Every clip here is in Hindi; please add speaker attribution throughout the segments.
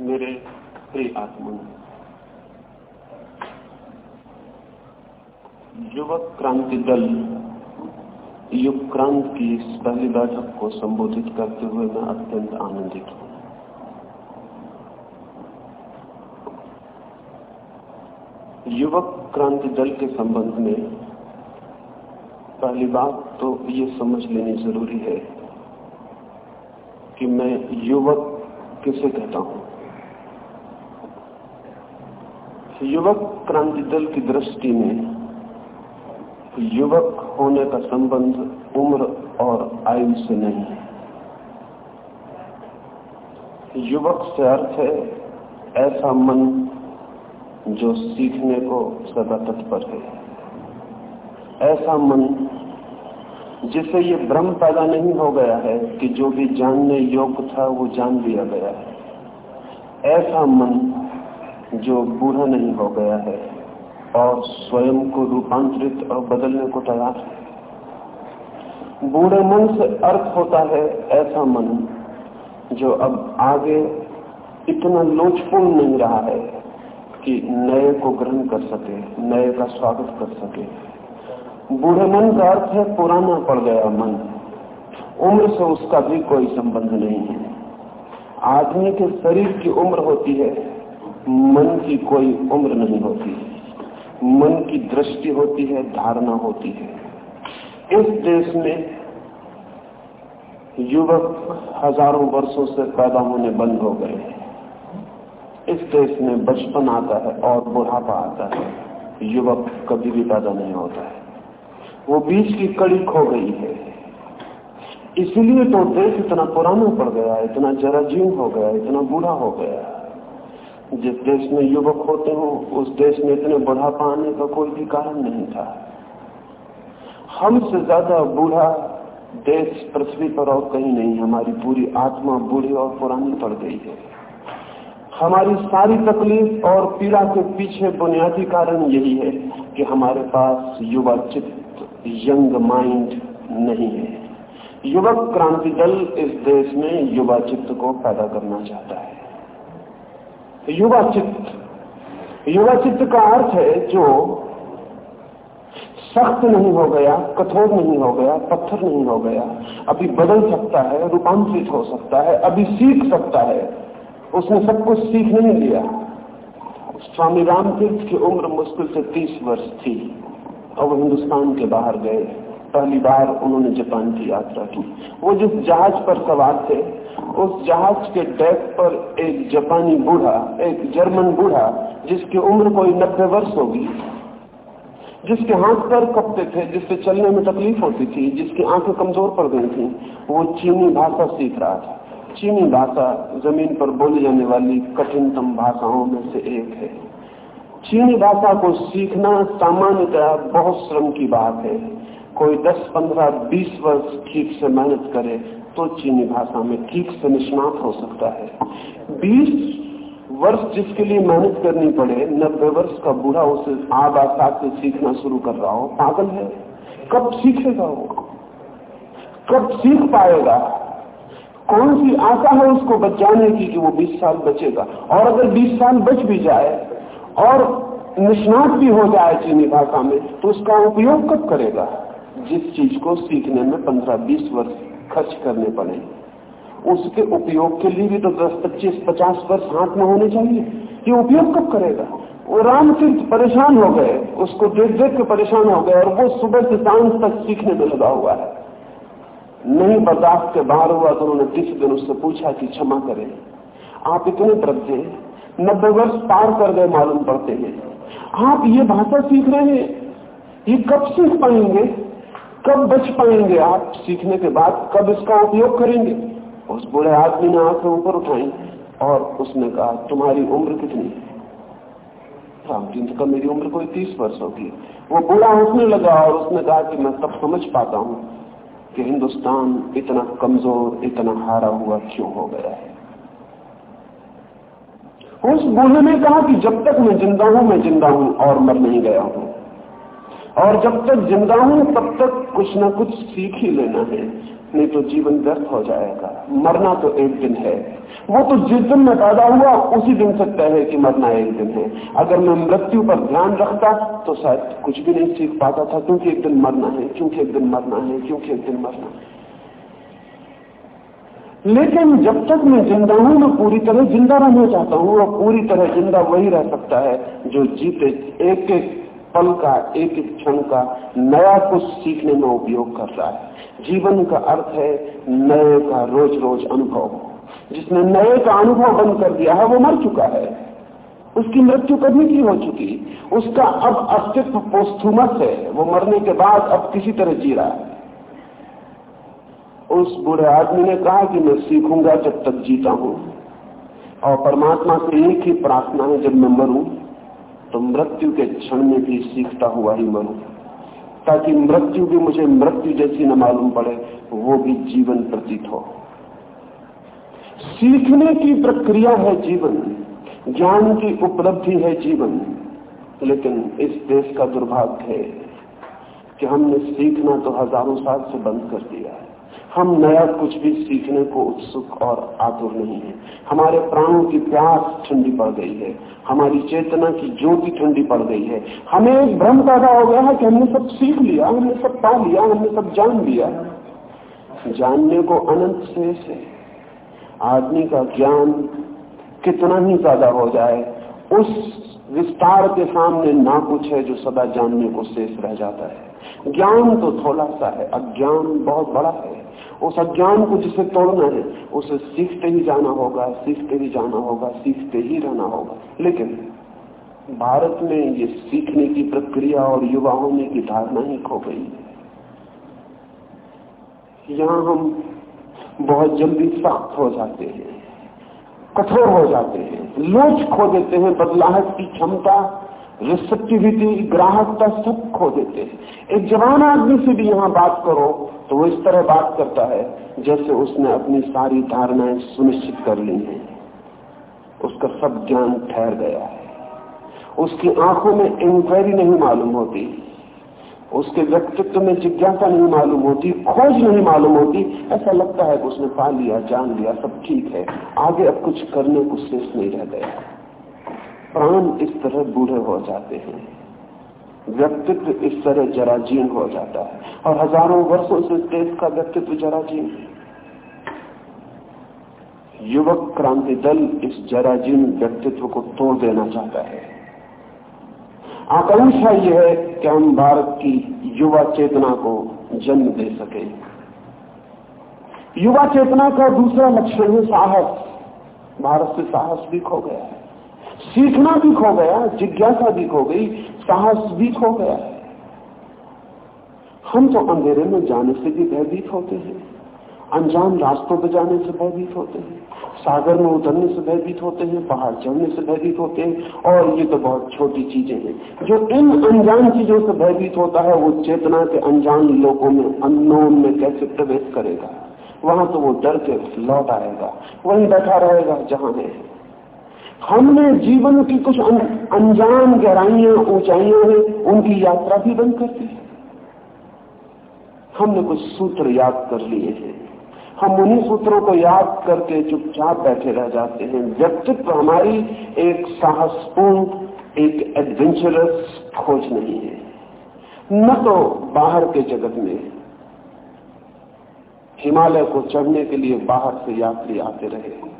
Speaker 1: मेरे प्रिय आत्मन युवक क्रांति दल युग क्रांत की इस पहली बैठक को संबोधित करते हुए मैं अत्यंत आनंदित हूँ। युवक क्रांति दल के संबंध में पहली बात तो ये समझ लेनी ज़रूरी है कि मैं युवक किसे कहता हूँ? युवक क्रांति दल की दृष्टि में युवक होने का संबंध उम्र और आयु से नहीं है। युवक से अर्थ है ऐसा मन जो सीखने को सदा तत्पर है। ऐसा मन जिसे ये भ्रम पैदा नहीं हो गया है कि जो भी जानने योग्य था वो जान लिया गया है। ऐसा मन जो बूढ़ा नहीं हो गया है और स्वयं को रूपांतरित और बदलने को तैयार है। बूढ़े मन से अर्थ होता है ऐसा मन जो अब आगे इतना लोचपूर्ण नहीं रहा है कि नए को ग्रहण कर सके, नए का स्वागत कर सके। बूढ़े मन का अर्थ है पुराना पड़ गया मन। उम्र से उसका भी कोई संबंध नहीं है। आदमी के शरीर की उम्र होती है। मन की कोई उम्र नहीं होती। मन की दृष्टि होती है, धारणा होती है। इस देश में युवक हज़ारों वर्षों से पैदा होने बंद हो गए इस देश में बचपन आता है और बुढ़ापा आता है। युवक कभी भी पैदा नहीं होता है। वो बीच की कड़ी खो गई है। इसलिए तो देश इतना पुराना पड़ गया, इतना जराजीव हो गया, इतना बूढ़ा हो गया। जिस देश में युवक होते हो, उस देश में इतने बुढ़ापा आने का कोई भी कारण नहीं था। हमसे ज़्यादा बूढ़ा देश पृथ्वी पर और कहीं नहीं, हमारी पूरी आत्मा बूढ़ी और पुरानी पड़ गई है। हमारी सारी तकलीफ़ और पीड़ा के पीछे बुनियादी कारण यही है कि हमारे पास युवा चित्त, यंग माइंड नहीं है। युवक क्रांति दल इस देश में युवा चित्त को पैदा करना चाहता है। युवा चित्त। युवा चित्त का अर्थ है जो सख्त नहीं हो गया, कठोर नहीं हो गया, पत्थर नहीं हो गया, अभी बदल सकता है, रूपांतरित हो सकता है, अभी सीख सकता है। उसने सब कुछ सीख नहीं लिया। स्वामी रामतीर्थ की उम्र मुश्किल से तीस वर्ष थी, और वो हिंदुस्तान के बाहर गए। पहली बार उन्होंने जापान की यात्रा की। वो जिस जहाज़ पर सवार थे उस जहाज़ के डेक पर एक जापानी बूढ़ा, एक जर्मन बूढ़ा, जिसकी उम्र कोई नब्बे वर्ष होगी, जिसके हाथ पैर कपते थे, जिससे चलने में तकलीफ़ होती थी, जिसकी आँखें कमज़ोर पड़ गई थी, वो चीनी भाषा सीख रहा था। चीनी भाषा ज़मीन पर बोली जाने वाली कठिनतम भाषाओं में से एक है। चीनी भाषा को सीखना सामान्यतः बहुत श्रम की बात है। कोई 10, 15, 20 वर्ष ठीक से मेहनत करे तो चीनी भाषा में ठीक से निष्णात हो सकता है। 20 वर्ष जिसके लिए मेहनत करनी पड़े नब्बे वर्ष का बूढ़ा उसे आग आसाद से सीखना शुरू कर रहा हो पागल है? कब सीखेगा वो? कब सीख पाएगा? कौन सी आशा है उसको बचाने की कि वो 20 साल बचेगा? और अगर 20 साल बच भी जाए और निष्णात भी हो जाए चीनी भाषा में तो उसका उपयोग कब करेगा? जिस चीज़ को सीखने में 15-20 वर्ष खर्च करने पड़े उसके उपयोग के लिए भी तो 10, 25, 50 वर्ष हाथ में होने चाहिए। ये उपयोग कब करेगा? वो रामतीर्थ परेशान हो गए उसको देख देख के परेशान हो गए और वो सुबह से शाम तक सीखने में लगा हुआ है। नहीं बर्दाश्त के बाहर हुआ तो उन्होंने किसी दिन उससे पूछा कि क्षमा करें। आप इतने वृद्ध नब्बे वर्ष पार कर गए मालूम पड़ते हैं। आप ये भाषा सीख रहे हैं ये कब सीख पाएँगे? कब बच पाएँगे आप सीखने के बाद? कब इसका उपयोग करेंगे? उस बूढ़े आदमी ने आँखें ऊपर उठाई और उसने कहा, तुम्हारी उम्र कितनी रामचंद्र का मेरी उम्र कोई तीस वर्ष होगी? वो बूढ़ा हंसने लगा और उसने कहा कि मैं तब समझ पाता हूँ कि हिंदुस्तान इतना कमज़ोर, इतना हारा हुआ क्यों हो गया है। उस बूढ़े ने कहा कि जब तक मैं ज़िंदा हूँ, मैं ज़िंदा हूँ और मर नहीं गया हूँ। और जब तक ज़िंदा हूँ, तब तक कुछ ना कुछ सीख ही लेना है। नहीं तो जीवन व्यर्थ हो जाएगा। मरना तो एक दिन है। वो तो जिस दिन में पैदा हुआ, उसी दिन से तय है कि मरना एक दिन है। अगर मैं मृत्यु पर ध्यान रखता तो शायद कुछ भी नहीं सीख पाता था, क्योंकि एक दिन मरना है, क्योंकि एक दिन मरना है, क्योंकि एक दिन मरना है। लेकिन जब तक मैं ज़िंदा हूँ, मैं पूरी तरह ज़िंदा रहना चाहता हूँ, और पूरी तरह ज़िंदा वही रह सकता है, जो जीते एक एक पल का, एक एक क्षण का, नया कुछ सीखने में उपयोग कर रहा है। जीवन का अर्थ है नए का रोज रोज अनुभव। जिसने नए का अनुभव बंद कर दिया है, वो मर चुका है। उसकी मृत्यु कभी की हो चुकी। उसका अब अस्तित्व पोस्थुमस है। वो मरने के बाद अब किसी तरह जी रहा है। उस बुढ़े आदमी ने कहा कि मैं सीखूँगा जब तक जीता हूँ। और परमात्मा से एक ही प्रार्थना है, जब मैं मरूं तो मृत्यु के क्षण में भी सीखता हुआ ही मरूं। ताकि मृत्यु भी मुझे मृत्यु जैसी न मालूम पड़े, वो भी जीवन प्रतीत हो। सीखने की प्रक्रिया है जीवन, ज्ञान की उपलब्धि है जीवन। लेकिन इस देश का दुर्भाग्य है कि हमने सीखना तो हज़ारों साल से बंद कर दिया है। हम नया कुछ भी सीखने को उत्सुक और आतुर नहीं है। हमारे प्राणों की प्यास ठंडी पड़ गई है। हमारी चेतना की ज्योति ठंडी पड़ गई है। हमें एक भ्रम पैदा हो गया है कि हमने सब सीख लिया, हमने सब पा लिया, हमने सब जान लिया। जानने को अनंत शेष है। आदमी का ज्ञान कितना ही ज़्यादा हो जाए, उस विस्तार के सामने ना कुछ है जो सदा जानने को शेष रह जाता है। ज्ञान तो थोड़ा सा है, अज्ञान बहुत बड़ा है। उस अज्ञान को जिसे तोड़ना है, उसे सीखते ही जाना होगा, सीखते ही जाना होगा, सीखते ही रहना होगा। लेकिन भारत में ये सीखने की प्रक्रिया और युवा होने की धारणा ही खो गई। है यहाँ हम बहुत जल्दी सख्त हो जाते हैं, कठोर हो जाते हैं, लोच खो देते हैं, बदलाहट की क्षमता रिसेप्टिविटी ग्राहकता सब खो देते हैं। एक जवान आदमी से भी यहाँ बात करो तो वो इस तरह बात करता है, जैसे उसने अपनी सारी धारणाएँ सुनिश्चित कर ली हैं। उसका सब ज्ञान ठहर गया है। उसकी आँखों में इंक्वायरी नहीं मालूम होती। उसके व्यक्तित्व में जिज्ञासा नहीं मालूम होती, खोज नहीं मालूम होती। ऐसा लगता है कि उसने पा लिया, जान लिया, सब ठीक है। आगे अब कुछ करने को शेष नहीं रह गया। प्राण इस तरह बूढ़े हो जाते हैं। व्यक्तित्व इस तरह जराजीन हो जाता है। और हज़ारों वर्षों से देश का व्यक्तित्व जराजीन है। युवक क्रांति दल इस जराजीन व्यक्तित्व को तोड़ देना चाहता है। आकांक्षा यह है कि हम भारत की युवा चेतना को जन्म दे सके। युवा चेतना का दूसरा लक्षण है साहस। भारत से साहस भी खो गया है। सीखना भी खो गया, जिज्ञासा भी खो गई साहस भी खो गया। हम तो अंधेरे में जाने से भी भयभीत होते हैं। अनजान रास्तों पर जाने से भयभीत होते हैं। सागर में उतरने से भयभीत होते हैं। पहाड़ चढ़ने से भयभीत होते हैं। और ये तो बहुत छोटी चीज़ें हैं। जो इन अनजान चीज़ों से भयभीत होता है, वो चेतना के अनजान लोगों में अननोन में कैसे प्रवेश करेगा? वहाँ तो वो डर के लौट आएगा। वहीं बैठा रहेगा जहाँ है। हमने जीवन की कुछ अनजान गहराइयाँ, ऊंचाइयाँ हैं, उनकी यात्रा भी बंद कर दी। हमने कुछ सूत्र याद कर लिए हैं। हम उन्हीं सूत्रों को याद करके चुपचाप बैठे रह जाते हैं। व्यक्तित्व हमारी एक साहसपूर्ण, एक एडवेंचरस खोज नहीं है। न तो बाहर के जगत में। हिमालय को चढ़ने के लिए बाहर से यात्री आते रहे।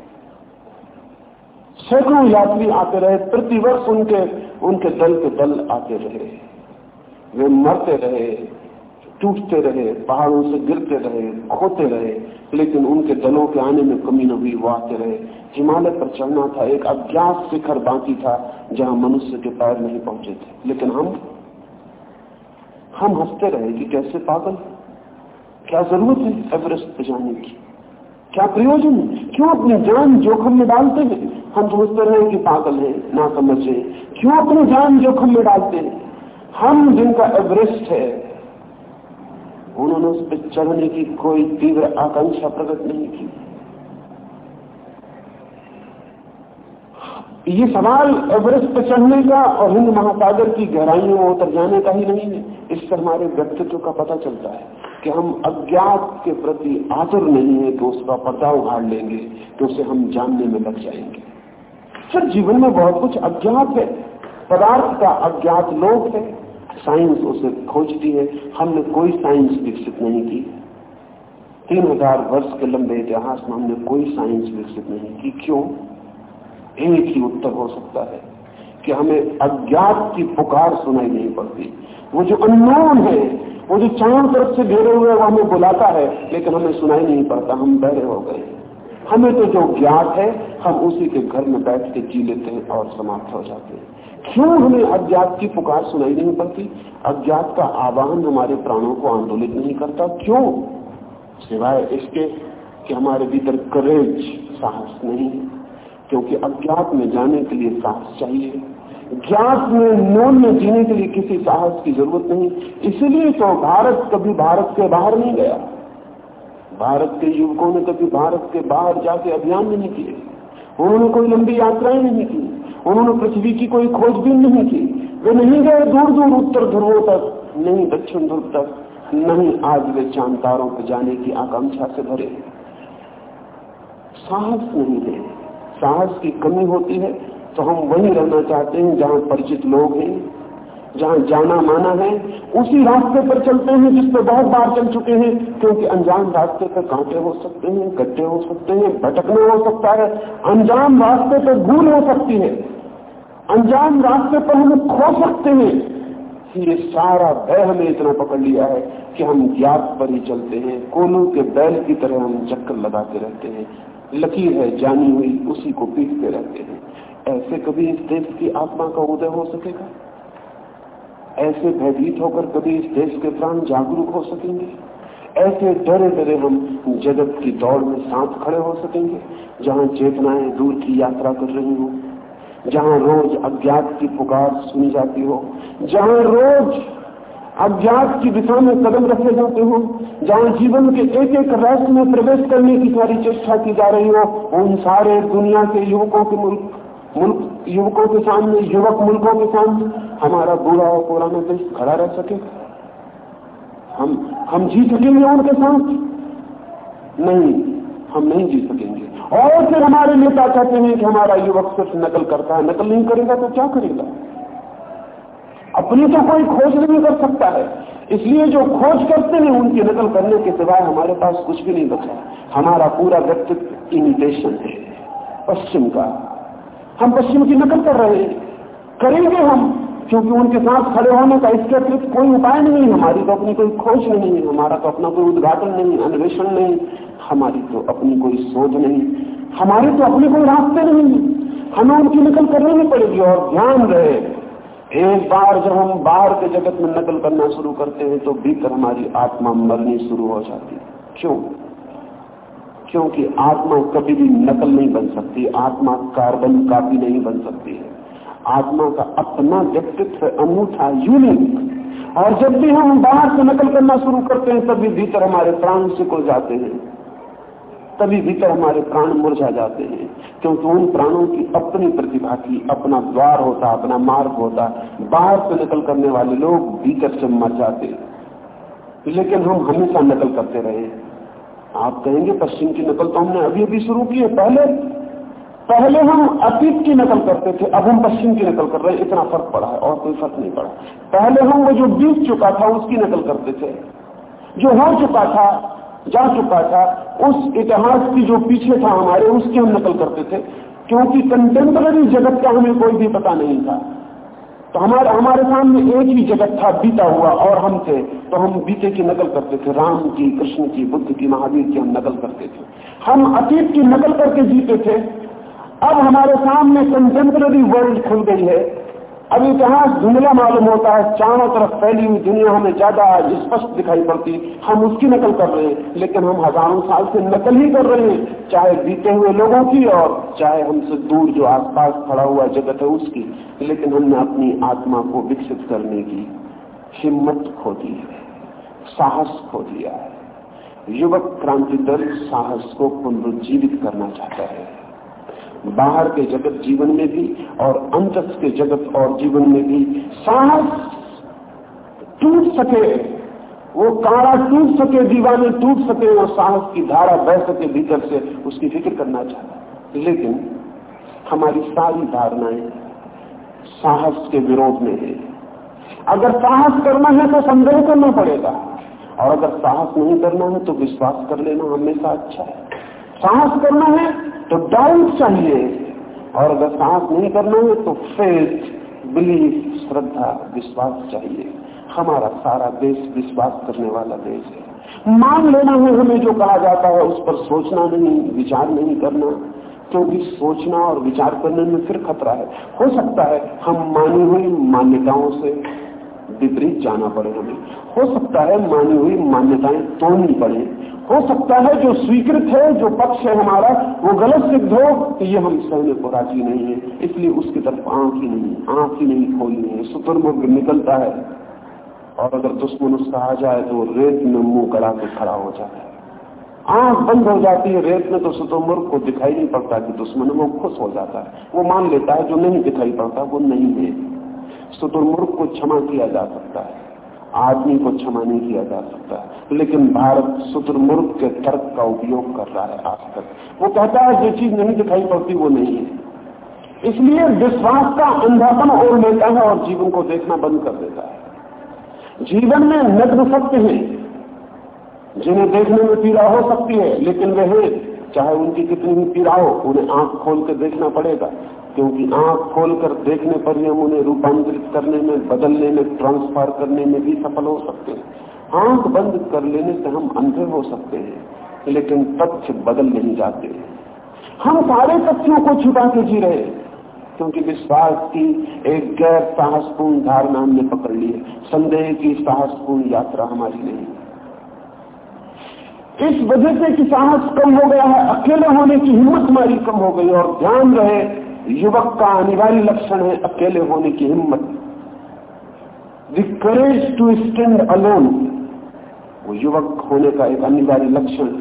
Speaker 1: सैकड़ों यात्री आते रहे, प्रतिवर्ष उनके उनके दल के दल आते रहे। वे मरते रहे, टूटते रहे, पहाड़ों से गिरते रहे, खोते रहे, लेकिन उनके दलों के आने में कमी न हुई वो आते रहे। हिमालय पर चढ़ना था, एक अज्ञात शिखर बाकी था, जहाँ मनुष्य के पैर नहीं पहुँचे थे। लेकिन हम हम हँसते रहे कि कैसे पागल? क्या ज़रूरत है एवरेस्ट पे जाने की? क्या प्रयोजन क्यों अपनी जान जोखम में डालते हैं? हम समझते रहे कि पागल है, ना समझे क्यों अपनी जान जोखम में डालते हैं? हम जिनका एवरेस्ट है, उन्होंने उस पर चढ़ने की कोई तीव्र आकांक्षा प्रकट नहीं की। ये सवाल एवरेस्ट पर चढ़ने का और हिंद महासागर की गहराइयों में उतर जाने का ही नहीं है। इससे हमारे व्यक्तित्व का पता चलता है कि हम अज्ञात के प्रति आतुर नहीं है कि उसका पर्दा उघाड़ लेंगे कि उसे हम जानने में लग जाएँगे। फिर जीवन में बहुत कुछ अज्ञात है। पदार्थ का अज्ञात लोक है। साइंस उसे खोजती है। हमने कोई साइंस विकसित नहीं की। तीन हज़ार वर्ष के लंबे इतिहास में हमने कोई साइंस विकसित नहीं की। क्यों? एक ही उत्तर हो सकता है कि हमें अज्ञात की पुकार सुनाई नहीं पड़ती। वो जो अननोन है, वो जो चारों तरफ़ से घेरे हुए वो हमें बुलाता है, लेकिन हमें सुनाई नहीं पड़ता। हम बहरे हो गए। हमें तो जो ज्ञात है, हम उसी के घर में बैठ के जी लेते हैं और समाप्त हो जाते हैं। क्यों हमें अज्ञात की पुकार सुनाई नहीं पड़ती? अज्ञात का आवाहन हमारे प्राणों को आंदोलित नहीं करता। क्यों? सिवाय इसके कि हमारे भीतर करेज साहस नहीं है। क्योंकि अज्ञात में जाने के लिए साहस चाहिए। ज्ञात में नोन में जीने के लिए किसी साहस की ज़रूरत नहीं। इसलिए तो भारत कभी भारत के बाहर नहीं गया। भारत के युवकों ने कभी भारत के बाहर जाके अभियान नहीं किए। उन्होंने कोई लंबी यात्राएँ नहीं की। उन्होंने पृथ्वी की कोई खोजबीन नहीं की। वे नहीं गए दूर दूर उत्तर ध्रुवों तक, नहीं दक्षिण ध्रुव तक, नहीं आज वे चाँद तारों पर जाने की आकांक्षा से भरे। साहस नहीं है। साहस की कमी होती है तो हम वहीं रहना चाहते हैं जहाँ परिचित लोग हैं। जहाँ जाना माना है। उसी रास्ते पर चलते हैं जिस पर बहुत बार चल चुके हैं, क्योंकि अनजान रास्ते पर कांटे हो सकते हैं, गड्ढे हो सकते हैं, भटकना हो सकता है। अनजान रास्ते पर भूल हो सकती है। अनजान रास्ते पर हम खो सकते हैं। ये सारा भय हमें इतना पकड़ लिया है कि हम ज्ञात पर ही चलते हैं। कोनों के बैल की तरह हम चक्कर लगाते रहते हैं। लकीर है, जानी हुई, उसी को पीटते रहते हैं। ऐसे कभी इस देश की आत्मा का उदय हो सकेगा? ऐसे भयभीत होकर कभी इस देश के प्राण जागरूक हो सकेंगे? ऐसे डरे डरे हम जगत की दौड़ में साथ खड़े हो सकेंगे, जहाँ चेतनाएँ दूर की यात्रा कर रही हो, जहाँ रोज अज्ञात की पुकार सुनी जाती हो, जहाँ रोज अज्ञात की दिशा में कदम रखे जाते हो, जहाँ जीवन के एक एक रस में प्रवेश करने की सारी चेष्टा की जा रही हो, उन सारे दुनिया के युवकों के मुल्क मुल्क, युवकों के सामने, युवक मुल्कों के सामने, हमारा बुरा और पुराना देश खड़ा रह सके। हम हम जी सकेंगे उनके साथ? नहीं, हम नहीं जी सकेंगे। और फिर हमारे नेता कहते हैं कि हमारा युवक सिर्फ़ नकल करता है, नकल नहीं करेगा तो क्या करेगा? अपनी तो कोई खोज नहीं कर सकता है। इसलिए जो खोज करते हैं, उनकी नकल करने के सिवाय हमारे पास कुछ भी नहीं बचा हमारा पूरा व्यक्तित्व इमिटेशन है, पश्चिम का। हम पश्चिम की नकल कर रहे हैं। करेंगे हम, क्योंकि उनके साथ खड़े होने का इसके अतिरिक्त कोई उपाय नहीं हमारी तो अपनी कोई खोज नहीं है, हमारा तो अपना कोई उद्घाटन नहीं अन्वेषण नहीं हमारी तो अपनी कोई शोध नहीं हमारे तो अपने कोई रास्ते नहीं हमें उनकी नकल करनी पड़ेगी और ध्यान रहे। एक बार जब हम बाहर के जगत में नकल करना शुरू करते हैं तो भीतर हमारी आत्मा मरनी शुरू हो जाती है। क्यों? क्योंकि आत्मा कभी भी नकल नहीं बन सकती, आत्मा कार्बन कापी नहीं बन सकती है। आत्मा का अपना व्यक्तित्व अनूठा यूनिक और जब भी हम बाहर से नकल करना शुरू करते हैं, तभी भीतर हमारे प्राण सिकुड़ जाते हैं। तभी भीतर हमारे प्राण मुरझा जाते हैं। क्योंकि उन प्राणों की अपनी प्रतिभा की अपना द्वार होता, अपना मार्ग होता। बाहर से नकल करने वाले लोग भीतर से मर जाते। लेकिन हम हमेशा नकल करते रहे। आप कहेंगे पश्चिम की नकल तो हमने अभी अभी शुरू की है, पहले पहले हम अतीत की नकल करते थे, अब हम पश्चिम की नकल कर रहे हैं, इतना फ़र्क पड़ा है, और कोई फ़र्क नहीं पड़ा। पहले हम वो जो बीत चुका था, उसकी नकल करते थे। जो हो चुका था, जा चुका था, उस इतिहास की जो पीछे था हमारे, उसकी हम नकल करते थे, क्योंकि कंटेम्पररी जगत का हमें कोई भी पता नहीं था। तो हमारे हमारे सामने एक ही जगत था, बीता हुआ और हम थे। तो हम बीते की नकल करते थे। राम की, कृष्ण की, बुद्ध की, महावीर की हम नकल करते थे। हम अतीत की नकल करके जीते थे। अब हमारे सामने कंटेम्पररी वर्ल्ड खुल गई है। अब इतिहास धुंधला मालूम होता है, चारों तरफ़ फैली हुई दुनिया हमें ज़्यादा स्पष्ट दिखाई पड़ती। हम उसकी नकल कर रहे हैं, लेकिन हम हज़ारों साल से नकल ही कर रहे हैं, चाहे बीते हुए लोगों की और चाहे हमसे दूर जो आसपास खड़ा हुआ जगत है उसकी। लेकिन हमने अपनी आत्मा को विकसित करने की हिम्मत खो दी है, साहस खो दिया है। युवक क्रांति दल साहस को पुनरुज्जीवित करना चाहता है। बाहर के जगत जीवन में भी और अंतस के जगत और जीवन में भी साहस टूट सके, वो काड़ा टूट सके, दीवाने टूट सके, वो साहस की धारा बह सके, भीतर से उसकी फ़िक्र करना चाहता लेकिन हमारी सारी धारणाएँ साहस के विरोध में है। अगर साहस करना है तो संदेह करना पड़ेगा, और अगर साहस नहीं करना है तो विश्वास कर लेना हमेशा अच्छा है। साहस करना है तो डाउट चाहिए। और अगर साहस नहीं करना है तो फेथ बिलीफ श्रद्धा, विश्वास चाहिए। हमारा सारा देश विश्वास करने वाला देश है। मान लेना है हमें जो कहा जाता है, उस पर सोचना नहीं, विचार नहीं करना। क्योंकि तो सोचना और विचार करने में फिर खतरा है। हो सकता है हम मानी हुई मान्यताओं से विपरीत जाना पड़े हमें। हो सकता है मानी हुई मान्यताएँ तोड़नी पड़े। हो सकता है जो स्वीकृत है, जो पक्ष है हमारा, वो गलत सिद्ध हो तो ये हम सहने को राज़ी नहीं है। इसलिए उसकी तरफ़ आँख ही नहीं, आँख ही नहीं खोलनी है। शुतुरमुर्ग निकलता है। और अगर दुश्मन उसका आ जाए तो रेत में मुँह कड़ा के खड़ा हो जाता है। आँख बंद हो जाती है रेत में तो शुतुरमुर्ग को दिखाई नहीं पड़ता कि दुश्मन वो खुश हो जाता है। वो मान लेता है, जो नहीं दिखाई पड़ता, वो नहीं है। शुतुरमुर्ग को क्षमा किया जा सकता है, आदमी को क्षमा नहीं किया जा सकता लेकिन भारत शुतुरमुर्ग के तर्क का उपयोग कर रहा है आज तक। वो कहता है, जो चीज़ नहीं दिखाई पड़ती वो नहीं है। इसलिए विश्वास का अंधापन ओढ़ लेता है और जीवन को देखना बंद कर देता है। जीवन में नग्न सत्य है, जिन्हें देखने में पीड़ा हो सकती है, लेकिन वे हैं चाहे उनकी कितनी भी पीड़ा हो उन्हें आँख खोल कर देखना पड़ेगा। क्योंकि आँख खोल कर देखने पर ही हम उन्हें रूपांतरित करने में, बदलने में ट्रांसफ़र करने में भी सफल हो सकते हैं। आँख बंद कर लेने से हम अंधे हो सकते हैं, लेकिन तथ्य बदल नहीं जाते। हम सारे तथ्यों को छुपा के जी रहे क्योंकि विश्वास की एक गैर साहसपूर्ण धारणा हमने पकड़ ली है। संदेह की साहसपूर्ण यात्रा हमारी नहीं। इस वजह से कि साहस कम हो गया है, अकेले होने की हिम्मत हमारी कम हो गई और ध्यान रहे, युवक का अनिवार्य लक्षण है अकेले होने की हिम्मत। द टू स्टैंड अलोन वो युवक होने का एक अनिवार्य लक्षण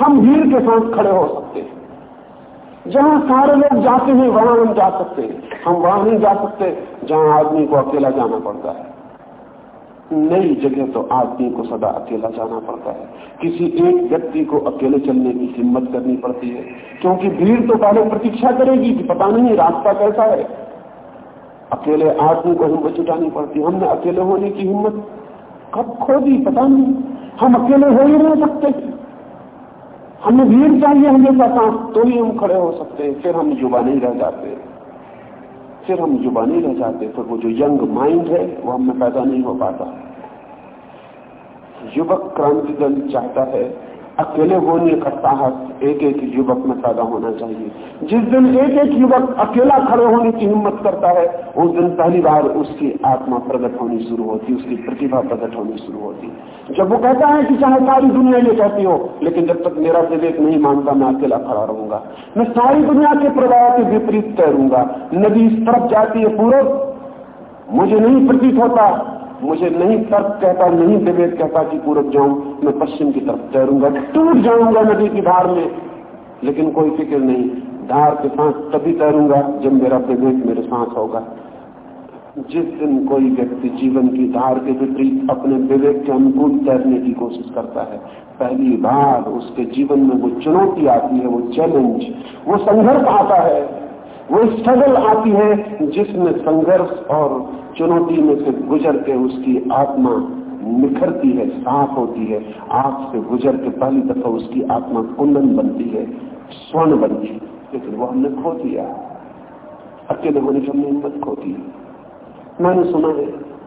Speaker 1: हम भीड़ के साथ खड़े हो सकते हैं। जहाँ सारे लोग जाते हैं, वहाँ हम जा सकते हैं। हम वहाँ नहीं जा सकते, जहाँ आदमी को अकेला जाना पड़ता है। नई जगह तो आदमी को सदा अकेला जाना पड़ता है। किसी एक व्यक्ति को अकेले चलने की हिम्मत करनी पड़ती है। क्योंकि भीड़ तो पहले प्रतीक्षा करेगी कि पता नहीं रास्ता कैसा है। अकेले आदमी को हिम्मत जुटानी पड़ती हमने अकेले होने की हिम्मत कब खो दी पता नहीं। हम अकेले हो ही नहीं सकते। हमें भीड़ चाहिए हमेशा सांस तो ही हम खड़े हो सकते हैं। फिर हम युवा नहीं रह जाते। फिर हम जुबानी रह जाते फिर वो जो यंग माइंड है, वो हमें पैदा नहीं हो पाता। युवक क्रांति दल चाहता है अकेले होने का साहस एक एक युवक में पैदा होना चाहिए। जिस दिन एक एक युवक अकेला खड़े होने की हिम्मत करता है, उस दिन पहली बार उसकी आत्मा प्रकट होनी शुरू होती उसकी प्रतिभा प्रकट होनी शुरू होती जब वो कहता है कि चाहे सारी दुनिया ये कहती हो, लेकिन जब तक मेरा विवेक नहीं मानता, मैं अकेला खड़ा रहूँगा। मैं सारी दुनिया के प्रभाव के विपरीत तैरूँगा। नदी इस तरफ़ जाती है पूर्व मुझे नहीं प्रतीत होता। मुझे नहीं तर्क कहता, नहीं विवेक कहता कि पूरब जाऊँ, मैं पश्चिम की तरफ़ तैरूँगा टूट जाऊँगा नदी की धार में। लेकिन कोई फ़िक्र नहीं, धार के साथ तभी तैरूँगा जब मेरा विवेक मेरे साथ होगा। जिस दिन कोई व्यक्ति जीवन की धार के विपरीत अपने विवेक के अनुकूल तैरने की कोशिश करता है, पहली बार उसके जीवन में वो चुनौती आती है, वो चैलेंज वो संघर्ष आता है, वो स्ट्रगल आती है, जिसमें संघर्ष और चुनौती में से गुजर के उसकी आत्मा निखरती है, साफ़ होती है। आग से गुजर के पहली दफ़ा उसकी आत्मा कुंदन बनती है, स्वर्ण बनती है। लेकिन वो हमने खो दिया अकेले होने की हमने हिम्मत खो दी मैंने सुना है,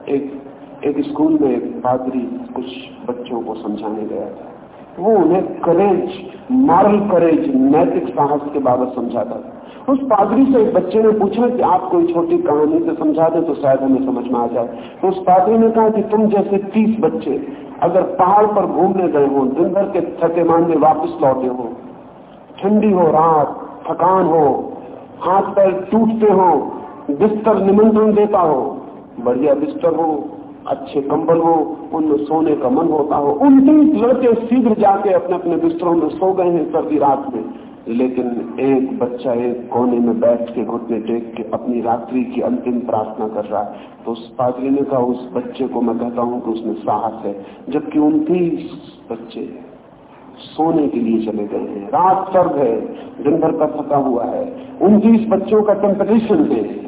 Speaker 1: एक एक स्कूल में एक पादरी कुछ बच्चों को समझाने गया था। वो उन्हें करेज मॉरल करेज नैतिक साहस के बाबत समझाता था। उस पादरी से एक बच्चे ने पूछा कि आप कोई छोटी कहानी से समझा दे तो शायद हमें समझ में आ जाए। तो उस पादरी ने कहा कि तुम जैसे तीस बच्चे अगर पहाड़ पर घूमने गए हो, दिन भर के थके मानने वापस लौटे हो, ठंडी हो रात, थकान हो, हाथ पैर टूटते हो, बिस्तर निमंत्रण देता हो, बढ़िया बिस्तर हो, अच्छे कंबल हो, उनमें सोने का मन होता हो, उनतीस लड़के शीघ्र जाके अपने अपने बिस्तरों में सो गए हैं सर्दी रात में। लेकिन एक बच्चा एक कोने में बैठ के घुटने टेक के अपनी रात्रि की अंतिम प्रार्थना कर रहा है। तो उस पादरी ने कहा, उस बच्चे को मैं कहता हूँ कि उसमें साहस है, जबकि उनतीस बच्चे सोने के लिए चले गए हैं। रात सर्द है, दिन भर का थका हुआ है। उनतीस बच्चों का कंपटीशन है।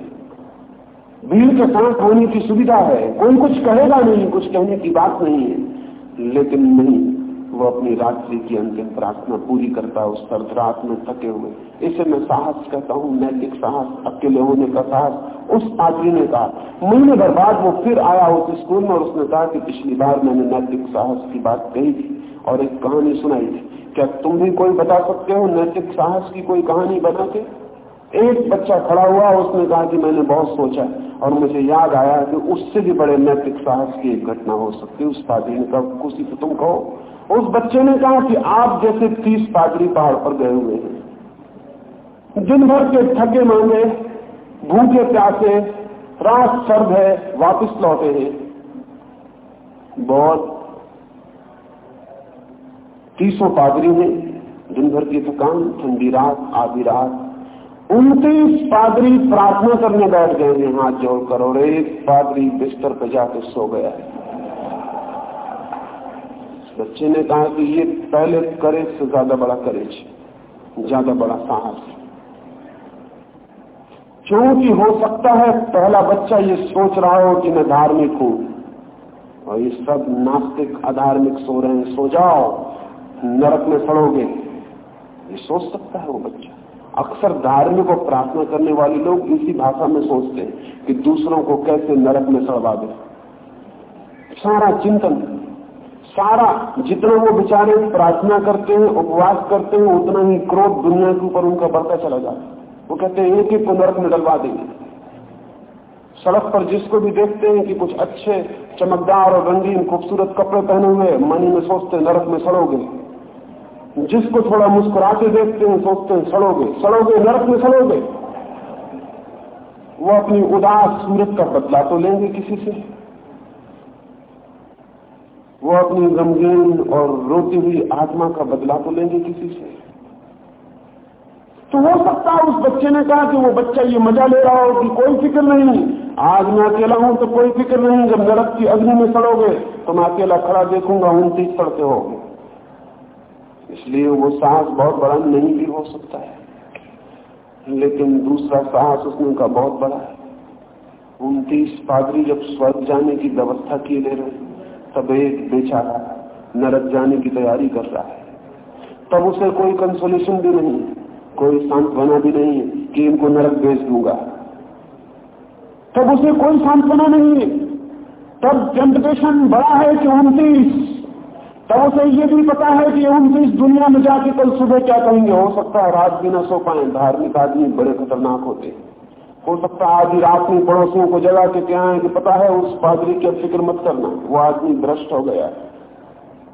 Speaker 1: भीड़ के साथ होने की सुविधा है। कोई कुछ कहेगा नहीं, कुछ कहने की बात नहीं है। लेकिन नहीं वो अपनी रात्रि की अंतिम प्रार्थना पूरी करता है, उस सर्द रात में थके हुए। इसे मैं साहस कहता हूँ, नैतिक साहस, अकेले होने का साहस। उस आदमी ने कहा, महीने भर बाद वो फिर आया उस स्कूल में और उसने कहा कि पिछली बार मैंने नैतिक साहस की बात कही थी और एक कहानी सुनाई थी। क्या तुम भी कोई बता सकते हो नैतिक साहस की कोई कहानी बना के एक बच्चा खड़ा हुआ, उसने कहा कि मैंने बहुत सोचा और मुझे याद आया कि उससे भी बड़े नैतिक साहस की एक घटना हो सकती है। उस पादरी ने कहा कुछ तो तुम कहो? उस बच्चे ने कहा कि आप जैसे तीस पादरी पहाड़ पर गए हुए हैं। दिन भर के थके मांगे, भूखे प्यासे, रात सर्द है, वापस लौटे हैं। बहुत तीसों पादरी हैं, दिन भर की थकान, ठंडी रात, आधी रात। उनतीस पादरी प्रार्थना करने बैठ गए हैं, हाथ जोड़कर, और एक पादरी बिस्तर पर जाकर सो गया है। बच्चे ने कहा कि ये पहले करेज से ज़्यादा बड़ा करेज ज़्यादा बड़ा साहस क्योंकि हो सकता है पहला बच्चा ये सोच रहा हो कि मैं धार्मिक हूँ, और ये सब नास्तिक, अधार्मिक सो रहे हैं, सो जाओ, नरक में सड़ोगे। ये सोच सकता है वो बच्चा। अक्सर धार्मिक और प्रार्थना करने वाले लोग इसी भाषा में सोचते हैं कि दूसरों को कैसे नरक में सड़वा दे। सारा चिंतन सारा जितना वो बेचारे प्रार्थना करते हैं, उपवास करते हैं, उतना ही क्रोध दुनिया के ऊपर उनका बढ़ता चला जाता है। वो कहते हैं, एक एक को नरक में डलवा देंगे। सड़क पर जिसको भी देखते हैं कि कुछ अच्छे, चमकदार और रंगीन, खूबसूरत कपड़े पहने हुए मनी में सोचते नरक में सड़ोगे। जिसको थोड़ा मुस्कुराते देखते हैं, सोचते हैं, सड़ोगे। सड़ोगे, नरक में सड़ोगे। वो अपनी उदास सूरत का बदला तो लेंगे किसी से। वो अपनी गमगीन और रोती हुई आत्मा का बदला तो लेंगे किसी से? तो हो सकता है उस बच्चे ने कहा कि वो बच्चा ये मज़ा ले रहा हो कि कोई फ़िक्र नहीं। आज मैं अकेला हूँ तो कोई फ़िक्र नहीं। जब नरक की अग्नि में सड़ोगे तो मैं अकेला खड़ा देखूँगा उनतीस सड़ते हो इसलिए वो साहस बहुत बड़ा नहीं भी हो सकता है। लेकिन दूसरा साहस उसने का बहुत बड़ा है। उनतीस पादरी जब स्वर्ग जाने की व्यवस्था किए ले रहे तब एक बेचारा नरक जाने की तैयारी कर रहा है। तब उसे कोई कंसोलेशन भी नहीं, कोई सांत्वना भी नहीं है कि इनको नरक भेज दूँगा। तब उसे कोई सांत्वना नहीं। है तब टेम्पटेशन बड़ा है कि उनतीस। तब उसे ये भी पता है कि उनतीस दुनिया में जाके कल सुबह क्या कहेंगे? हो सकता है रात भी ना सो पाए। धार्मिक आदमी बड़े खतरनाक होते हो। सकता है आधी रात में पड़ोसियों को जगा के क्या है कि पता है, उस पादरी की फ़िक्र मत करना। वो आदमी भ्रष्ट हो गया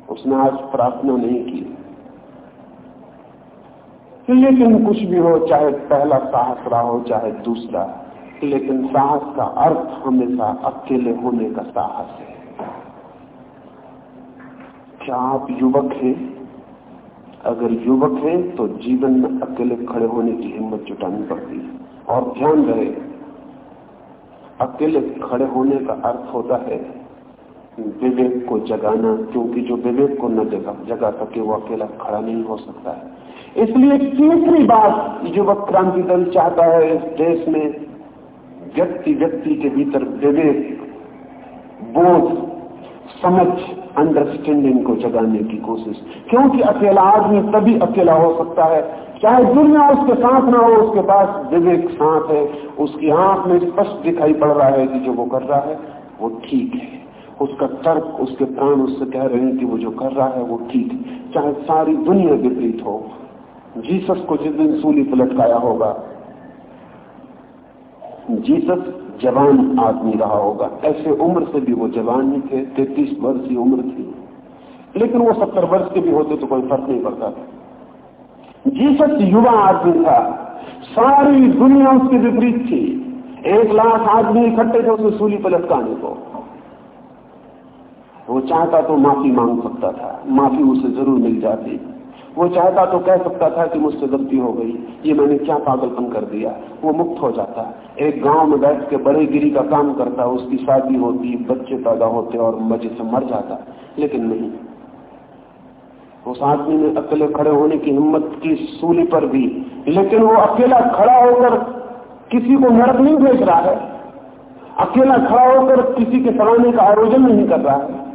Speaker 1: उसने आज प्रार्थना नहीं की। लेकिन कुछ भी हो, चाहे पहला साहस रहा हो, चाहे दूसरा, लेकिन साहस का अर्थ हमेशा अकेले होने का साहस है। क्या आप युवक हैं? अगर युवक हैं तो जीवन में अकेले खड़े होने की हिम्मत जुटानी पड़ती है। और ध्यान रहे अकेले खड़े होने का अर्थ होता है विवेक को जगाना, क्योंकि जो विवेक को न जगा जगा सके वो अकेला खड़ा नहीं हो सकता है। इसलिए तीसरी बात युवक क्रांति दल चाहता है इस देश में व्यक्ति व्यक्ति के भीतर विवेक, बोध समझ अंडरस्टैंडिंग को जगाने की कोशिश। क्योंकि अकेला आदमी तभी अकेला हो सकता है। चाहे दुनिया उसके साथ ना हो, उसके पास विवेक साथ है। उसकी आँख में स्पष्ट दिखाई पड़ रहा है कि जो वो कर रहा है, वो ठीक है। उसका तर्क, उसके प्राण उससे कह रहे हैं कि वो जो कर रहा है, वो ठीक है। चाहे सारी दुनिया विपरीत हो, जीसस को जिस दिन सूली पर लटकाया होगा, जीसस जवान आदमी रहा होगा। ऐसे उम्र से भी वो जवान ही थे, तैतीस वर्ष की उम्र थी। लेकिन वो सत्तर वर्ष के भी होते तो कोई फ़र्क नहीं पड़ता था। जीसस युवा आदमी था। सारी दुनिया उसके विपरीत थी। एक लाख आदमी इकट्ठे थे उसे सूली पर लटकाने को। वो चाहता तो माफ़ी मांग सकता था। माफ़ी उसे ज़रूर मिल जाती। वो चाहता तो कह सकता था कि मुझसे गलती हो गई, ये मैंने क्या पागलपन कर दिया? वो मुक्त हो जाता। एक गाँव में बैठ के बड़े गिरी का काम करता, उसकी शादी होती, बच्चे पैदा होते और मज़े से मर जाता, लेकिन नहीं। उस आदमी ने अकेले खड़े होने की हिम्मत की, सूली पर भी। लेकिन वो अकेला खड़ा होकर किसी को नरक नहीं भेज रहा है। अकेला खड़ा होकर किसी के सराहने का आयोजन नहीं कर रहा है।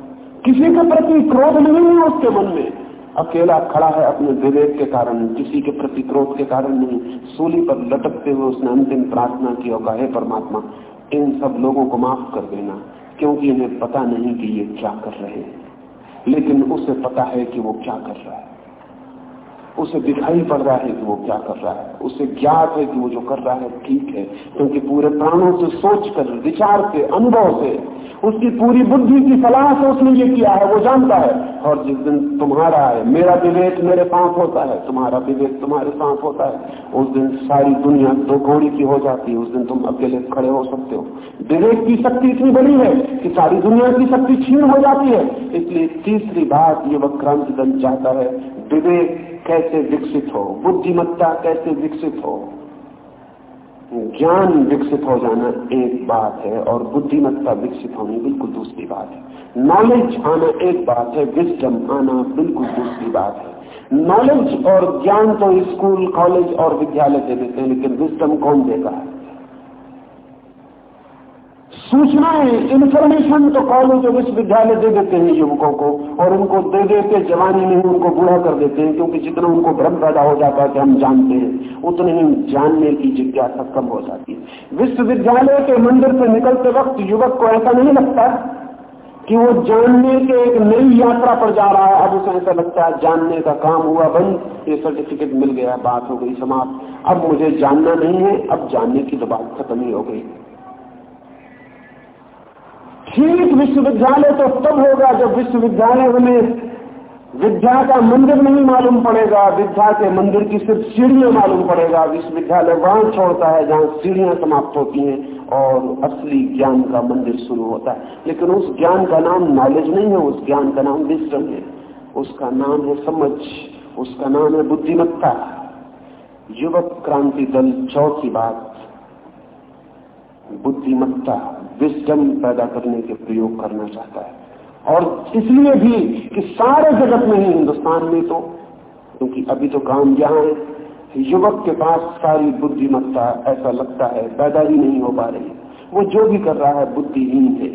Speaker 1: किसी के प्रति क्रोध नहीं है उसके मन में। अकेला खड़ा है अपने विवेक के कारण, किसी के प्रति क्रोध के कारण नहीं। सूली पर लटकते हुए उसने अंतिम प्रार्थना की और कहे परमात्मा, इन सब लोगों को माफ़ कर देना, क्योंकि इन्हें पता नहीं कि ये क्या कर रहे हैं। लेकिन उसे पता है कि वो क्या कर रहा है। उसे दिखाई पड़ रहा है कि वो क्या कर रहा है। उसे ज्ञात है कि वो जो कर रहा है ठीक है, क्योंकि पूरे प्राणों से सोच कर, विचार से, अनुभव से, उसकी पूरी बुद्धि की सलाह से उसने ये किया है, वो जानता है। और जिस दिन तुम्हारा है, मेरा विवेक मेरे पास होता है, तुम्हारा विवेक तुम्हारे साथ होता है, उस दिन सारी दुनिया दो घोड़ी की हो जाती है, उस दिन तुम अकेले खड़े हो सकते हो। विवेक की शक्ति इतनी बड़ी है कि सारी दुनिया की शक्ति छीन हो जाती है। इसलिए तीसरी बात, ये क्रांति दल चाहता है, विवेक कैसे विकसित हो? बुद्धिमत्ता कैसे विकसित हो? ज्ञान विकसित हो जाना एक बात है और बुद्धिमत्ता विकसित होनी बिल्कुल दूसरी बात है। नॉलेज आना एक बात है विस्टम आना बिल्कुल दूसरी बात है। नॉलेज और ज्ञान तो स्कूल कॉलेज और विद्यालय दे देते हैं, लेकिन विस्टम कौन देता है सूचनाएँ इंफॉर्मेशन तो कॉलेज और विश्वविद्यालय दे देते हैं युवकों को, और उनको दे देते जवानी में उनको बूढ़ा कर देते हैं, क्योंकि जितना उनको भ्रम पैदा हो जाता है कि हम जानते हैं, उतने ही जानने की जिज्ञासा कम हो जाती है। विश्वविद्यालय के मंदिर से निकलते वक्त युवक को ऐसा नहीं लगता कि वो जानने के एक नई यात्रा पर जा रहा है, अब उसे ऐसा लगता है, जानने का काम हुआ, बंद, ये सर्टिफिकेट मिल गया, बात हो गई, समाप्त। अब मुझे जानना नहीं है, अब जानने की तो बात खत्म ही हो गई। ठीक विश्वविद्यालय तो तब होगा जब विश्वविद्यालय में विद्या का मंदिर नहीं मालूम पड़ेगा, विद्या के मंदिर की सिर्फ़ सीढ़ियाँ मालूम पड़ेगा। विश्वविद्यालय वहाँ छोड़ता है जहाँ सीढ़ियाँ समाप्त होती हैं और असली ज्ञान का मंदिर शुरू होता है। लेकिन उस ज्ञान का नाम नॉलेज नहीं है, उस ज्ञान का नाम विश्रम है। उसका नाम है समझ, उसका नाम है बुद्धिमत्ता। युवक क्रांति दल चौथी बात बुद्धिमत्ता विस्डम पैदा करने के प्रयोग करना चाहता है। और इसलिए भी कि सारे जगत में ही हिंदुस्तान में तो क्योंकि अभी तो काम यहाँ है युवक के पास सारी बुद्धिमत्ता, ऐसा लगता है, पैदा ही नहीं हो पा रही। वो जो भी कर रहा है, बुद्धिहीन है।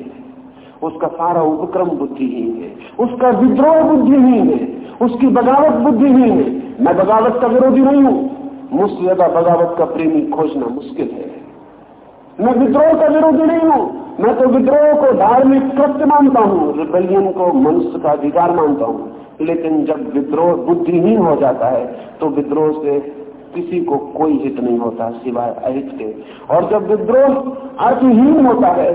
Speaker 1: उसका सारा उपक्रम बुद्धिहीन है। उसका विद्रोह बुद्धिहीन है। उसकी बगावत बुद्धिहीन है। मैं बगावत का विरोधी नहीं हूँ। मुझसे ज़्यादा बगावत का प्रेमी खोजना मुश्किल है। मैं विद्रोह का विरोधी नहीं हूँ। मैं तो विद्रोह को धार्मिक कृत्य मानता हूँ रिबेलियन को मनुष्य का अधिकार मानता हूँ। लेकिन जब विद्रोह बुद्धिहीन हो जाता है तो विद्रोह से किसी को कोई हित नहीं होता सिवाय अहित के। और जब विद्रोह अर्थहीन होता है,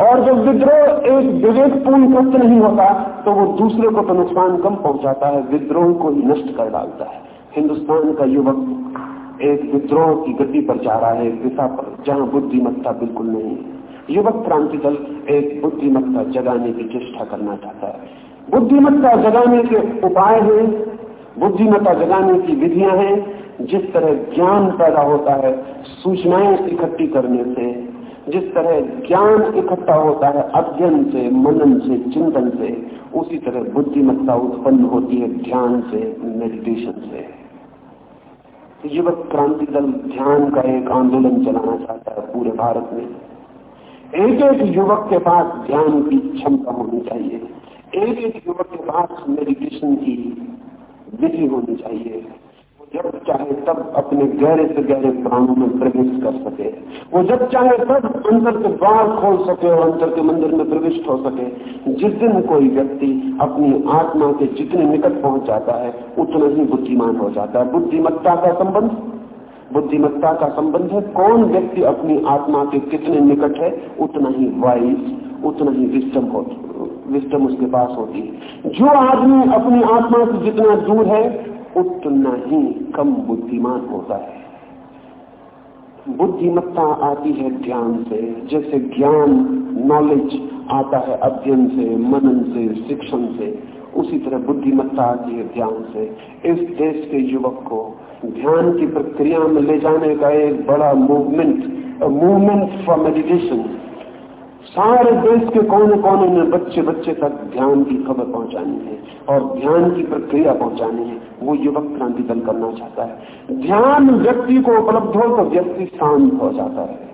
Speaker 1: और जब विद्रोह एक विवेकपूर्ण कृत्य नहीं होता तो वो दूसरे को तो नुकसान कम पहुंचाता है, विद्रोह को ही नष्ट कर डालता है। हिंदुस्तान का युवक एक विद्रोह की गति पर जा रहा है, एक दिशा पर, जहाँ बुद्धिमत्ता बिल्कुल नहीं है। युवक क्रांति दल एक बुद्धिमत्ता जगाने की चेष्टा करना चाहता है। बुद्धिमत्ता जगाने के उपाय हैं, बुद्धिमत्ता जगाने की विधियाँ हैं, जिस तरह ज्ञान पैदा होता है, सूचनाएँ इकट्ठी करने से, जिस तरह ज्ञान इकट्ठा होता है, अध्ययन से, मनन से, चिंतन से, उसी तरह बुद्धिमत्ता उत्पन्न होती है, ध्यान से मेडिटेशन से। युवक क्रांति दल ध्यान का एक आंदोलन चलाना चाहता है पूरे भारत में। एक एक युवक के पास ध्यान की क्षमता होनी चाहिए। एक एक युवक के पास मेडिटेशन की विधि होनी चाहिए। जब चाहे तब अपने गहरे से गहरे प्राणों में प्रवेश कर सके। वो जब चाहे तब अंतर के द्वार खोल सके और अंतर के मंदिर में प्रविष्ट हो सके। जिस दिन कोई व्यक्ति अपनी आत्मा के जितने निकट पहुँच जाता है, उतना ही बुद्धिमान हो जाता है। बुद्धिमत्ता का संबंध? बुद्धिमत्ता का संबंध है। कौन व्यक्ति अपनी आत्मा के कितने निकट है, उतना ही वाइस उतना ही विस्टम हो विस्टम उसके पास होती है। जो आदमी अपनी आत्मा से जितना दूर है उतना ही कम बुद्धिमान होता है। बुद्धिमत्ता आती है ध्यान से, जैसे ज्ञान नॉलेज आता है अध्ययन से, मनन से, शिक्षण से, उसी तरह बुद्धिमत्ता आती है ध्यान से। इस देश के युवक को ध्यान की प्रक्रिया में ले जाने का एक बड़ा मूवमेंट मूवमेंट फॉर मेडिटेशन सारे देश के कोने कोने में बच्चे बच्चे तक ध्यान की खबर पहुंचानी है और ध्यान की प्रक्रिया पहुंचानी है। वो युवक क्रांति दल करना चाहता है। ध्यान व्यक्ति को उपलब्ध हो तो व्यक्ति शांत हो जाता है।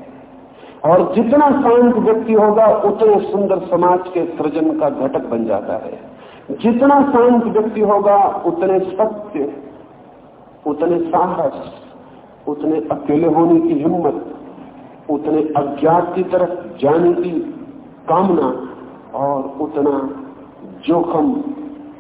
Speaker 1: और जितना शांत व्यक्ति होगा, उतने सुंदर समाज के सृजन का घटक बन जाता है। जितना शांत व्यक्ति होगा, उतने सत्य, उतने साहस, उतने अकेले होने की हिम्मत उतने अज्ञात की तरफ़ जाने की कामना और उतना जोखम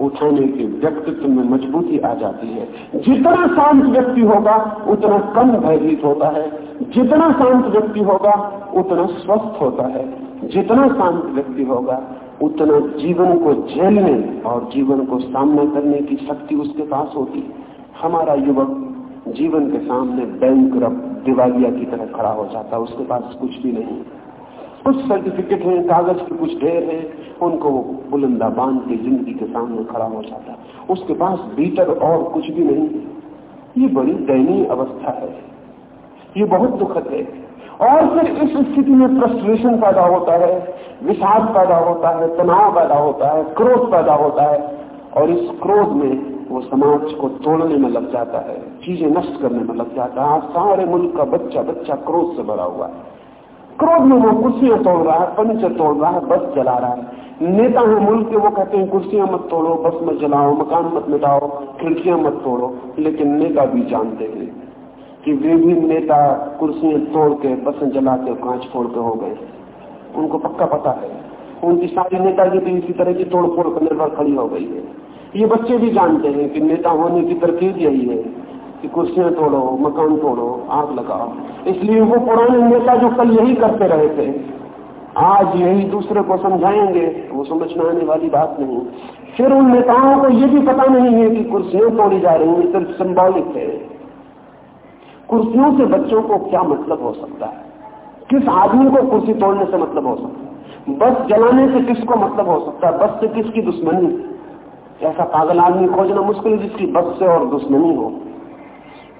Speaker 1: उठाने के व्यक्तित्व में मजबूती आ जाती है। जितना शांत व्यक्ति होगा, उतना कम भयभीत होता है। जितना शांत व्यक्ति होगा, उतना स्वस्थ होता है। जितना शांत व्यक्ति होगा, उतना जीवन को झेलने और जीवन को सामना करने की शक्ति उसके पास होती है। हमारा युवक जीवन के सामने बैंक दिवालिया की तरह खड़ा हो जाता है उसके पास कुछ भी नहीं। कुछ सर्टिफिकेट हैं, कागज़ के कुछ ढेर हैं, उनको वो बुलंदा बाँध के ज़िंदगी के सामने खड़ा हो जाता। है उसके पास भीतर और कुछ भी नहीं। ये बड़ी दयनीय अवस्था है। ये बहुत दुखद है। और फिर इस स्थिति में फ्रस्ट्रेशन पैदा होता है, विषाद पैदा होता है, तनाव पैदा होता है, क्रोध पैदा होता है। और इस क्रोध में वो समाज को तोड़ने में लग जाता है। चीज़ें नष्ट करने में लग जाता है। आज सारे मुल्क का बच्चा बच्चा क्रोध से भरा हुआ है। क्रोध में वो कुर्सियाँ तोड़ रहा है, फर्नीचर तोड़ रहा है, बस जला रहा है। नेता है मुल्क के, वो कहते हैं, कुर्सियाँ मत तोड़ो, बस मत जलाओ, मकान मत मिटाओ, खिड़कियाँ मत तोड़ो। लेकिन नेता भी जानते हैं कि वे भी नेता कुर्सियाँ तोड़ के, बसें जला के, कांच फोड़ के हो गए। उनको पक्का पता है। उनकी सारी नेता नेताजी भी इसी तरह की तोड़ फोड़ कर निर्भर खड़ी हो गई है। ये बच्चे भी जानते हैं कि नेता होने की तरकीब यही है। कि कुर्सियाँ तोड़ो, मकान तोड़ो, आग लगाओ। इसलिए वो पुराने नेता जो कल यही करते रहे थे, आज यही दूसरे को समझाएँगे, वो समझ में आने वाली बात नहीं। फिर उन नेताओं को ये भी पता नहीं है कि कुर्सियाँ तोड़ी जा रही हैं, सिर्फ़ सिंबॉलिक है। कुर्सियों से बच्चों को क्या मतलब हो सकता है? किस आदमी को कुर्सी तोड़ने से मतलब हो सकता है? बस जलाने से किसको मतलब हो सकता है? बस से किसकी दुश्मनी? ऐसा पागल आदमी खोजना मुश्किल है जिसकी बस से और दुश्मनी हो।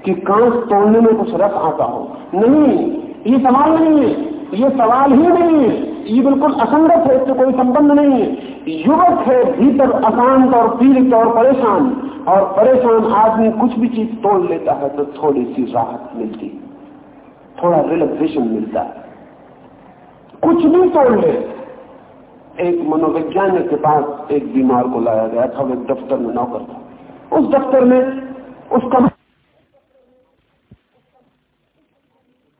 Speaker 1: कि कांच तोड़ने में कुछ रस आता हो। नहीं, ये सवाल नहीं है। ये सवाल ही नहीं है। ये बिल्कुल असंगत है, इससे कोई संबंध नहीं है। युवक है, भीतर अशांत और पीड़ित और परेशान। और परेशान आदमी कुछ भी चीज़ तोड़ लेता है तो थोड़ी सी राहत मिलती थोड़ा रिलैक्सेशन मिलता है। कुछ भी तोड़ ले। एक मनोवैज्ञानिक के पास एक बीमार को लाया गया था एक दफ्तर में नौकर था। उस दफ्तर में उसका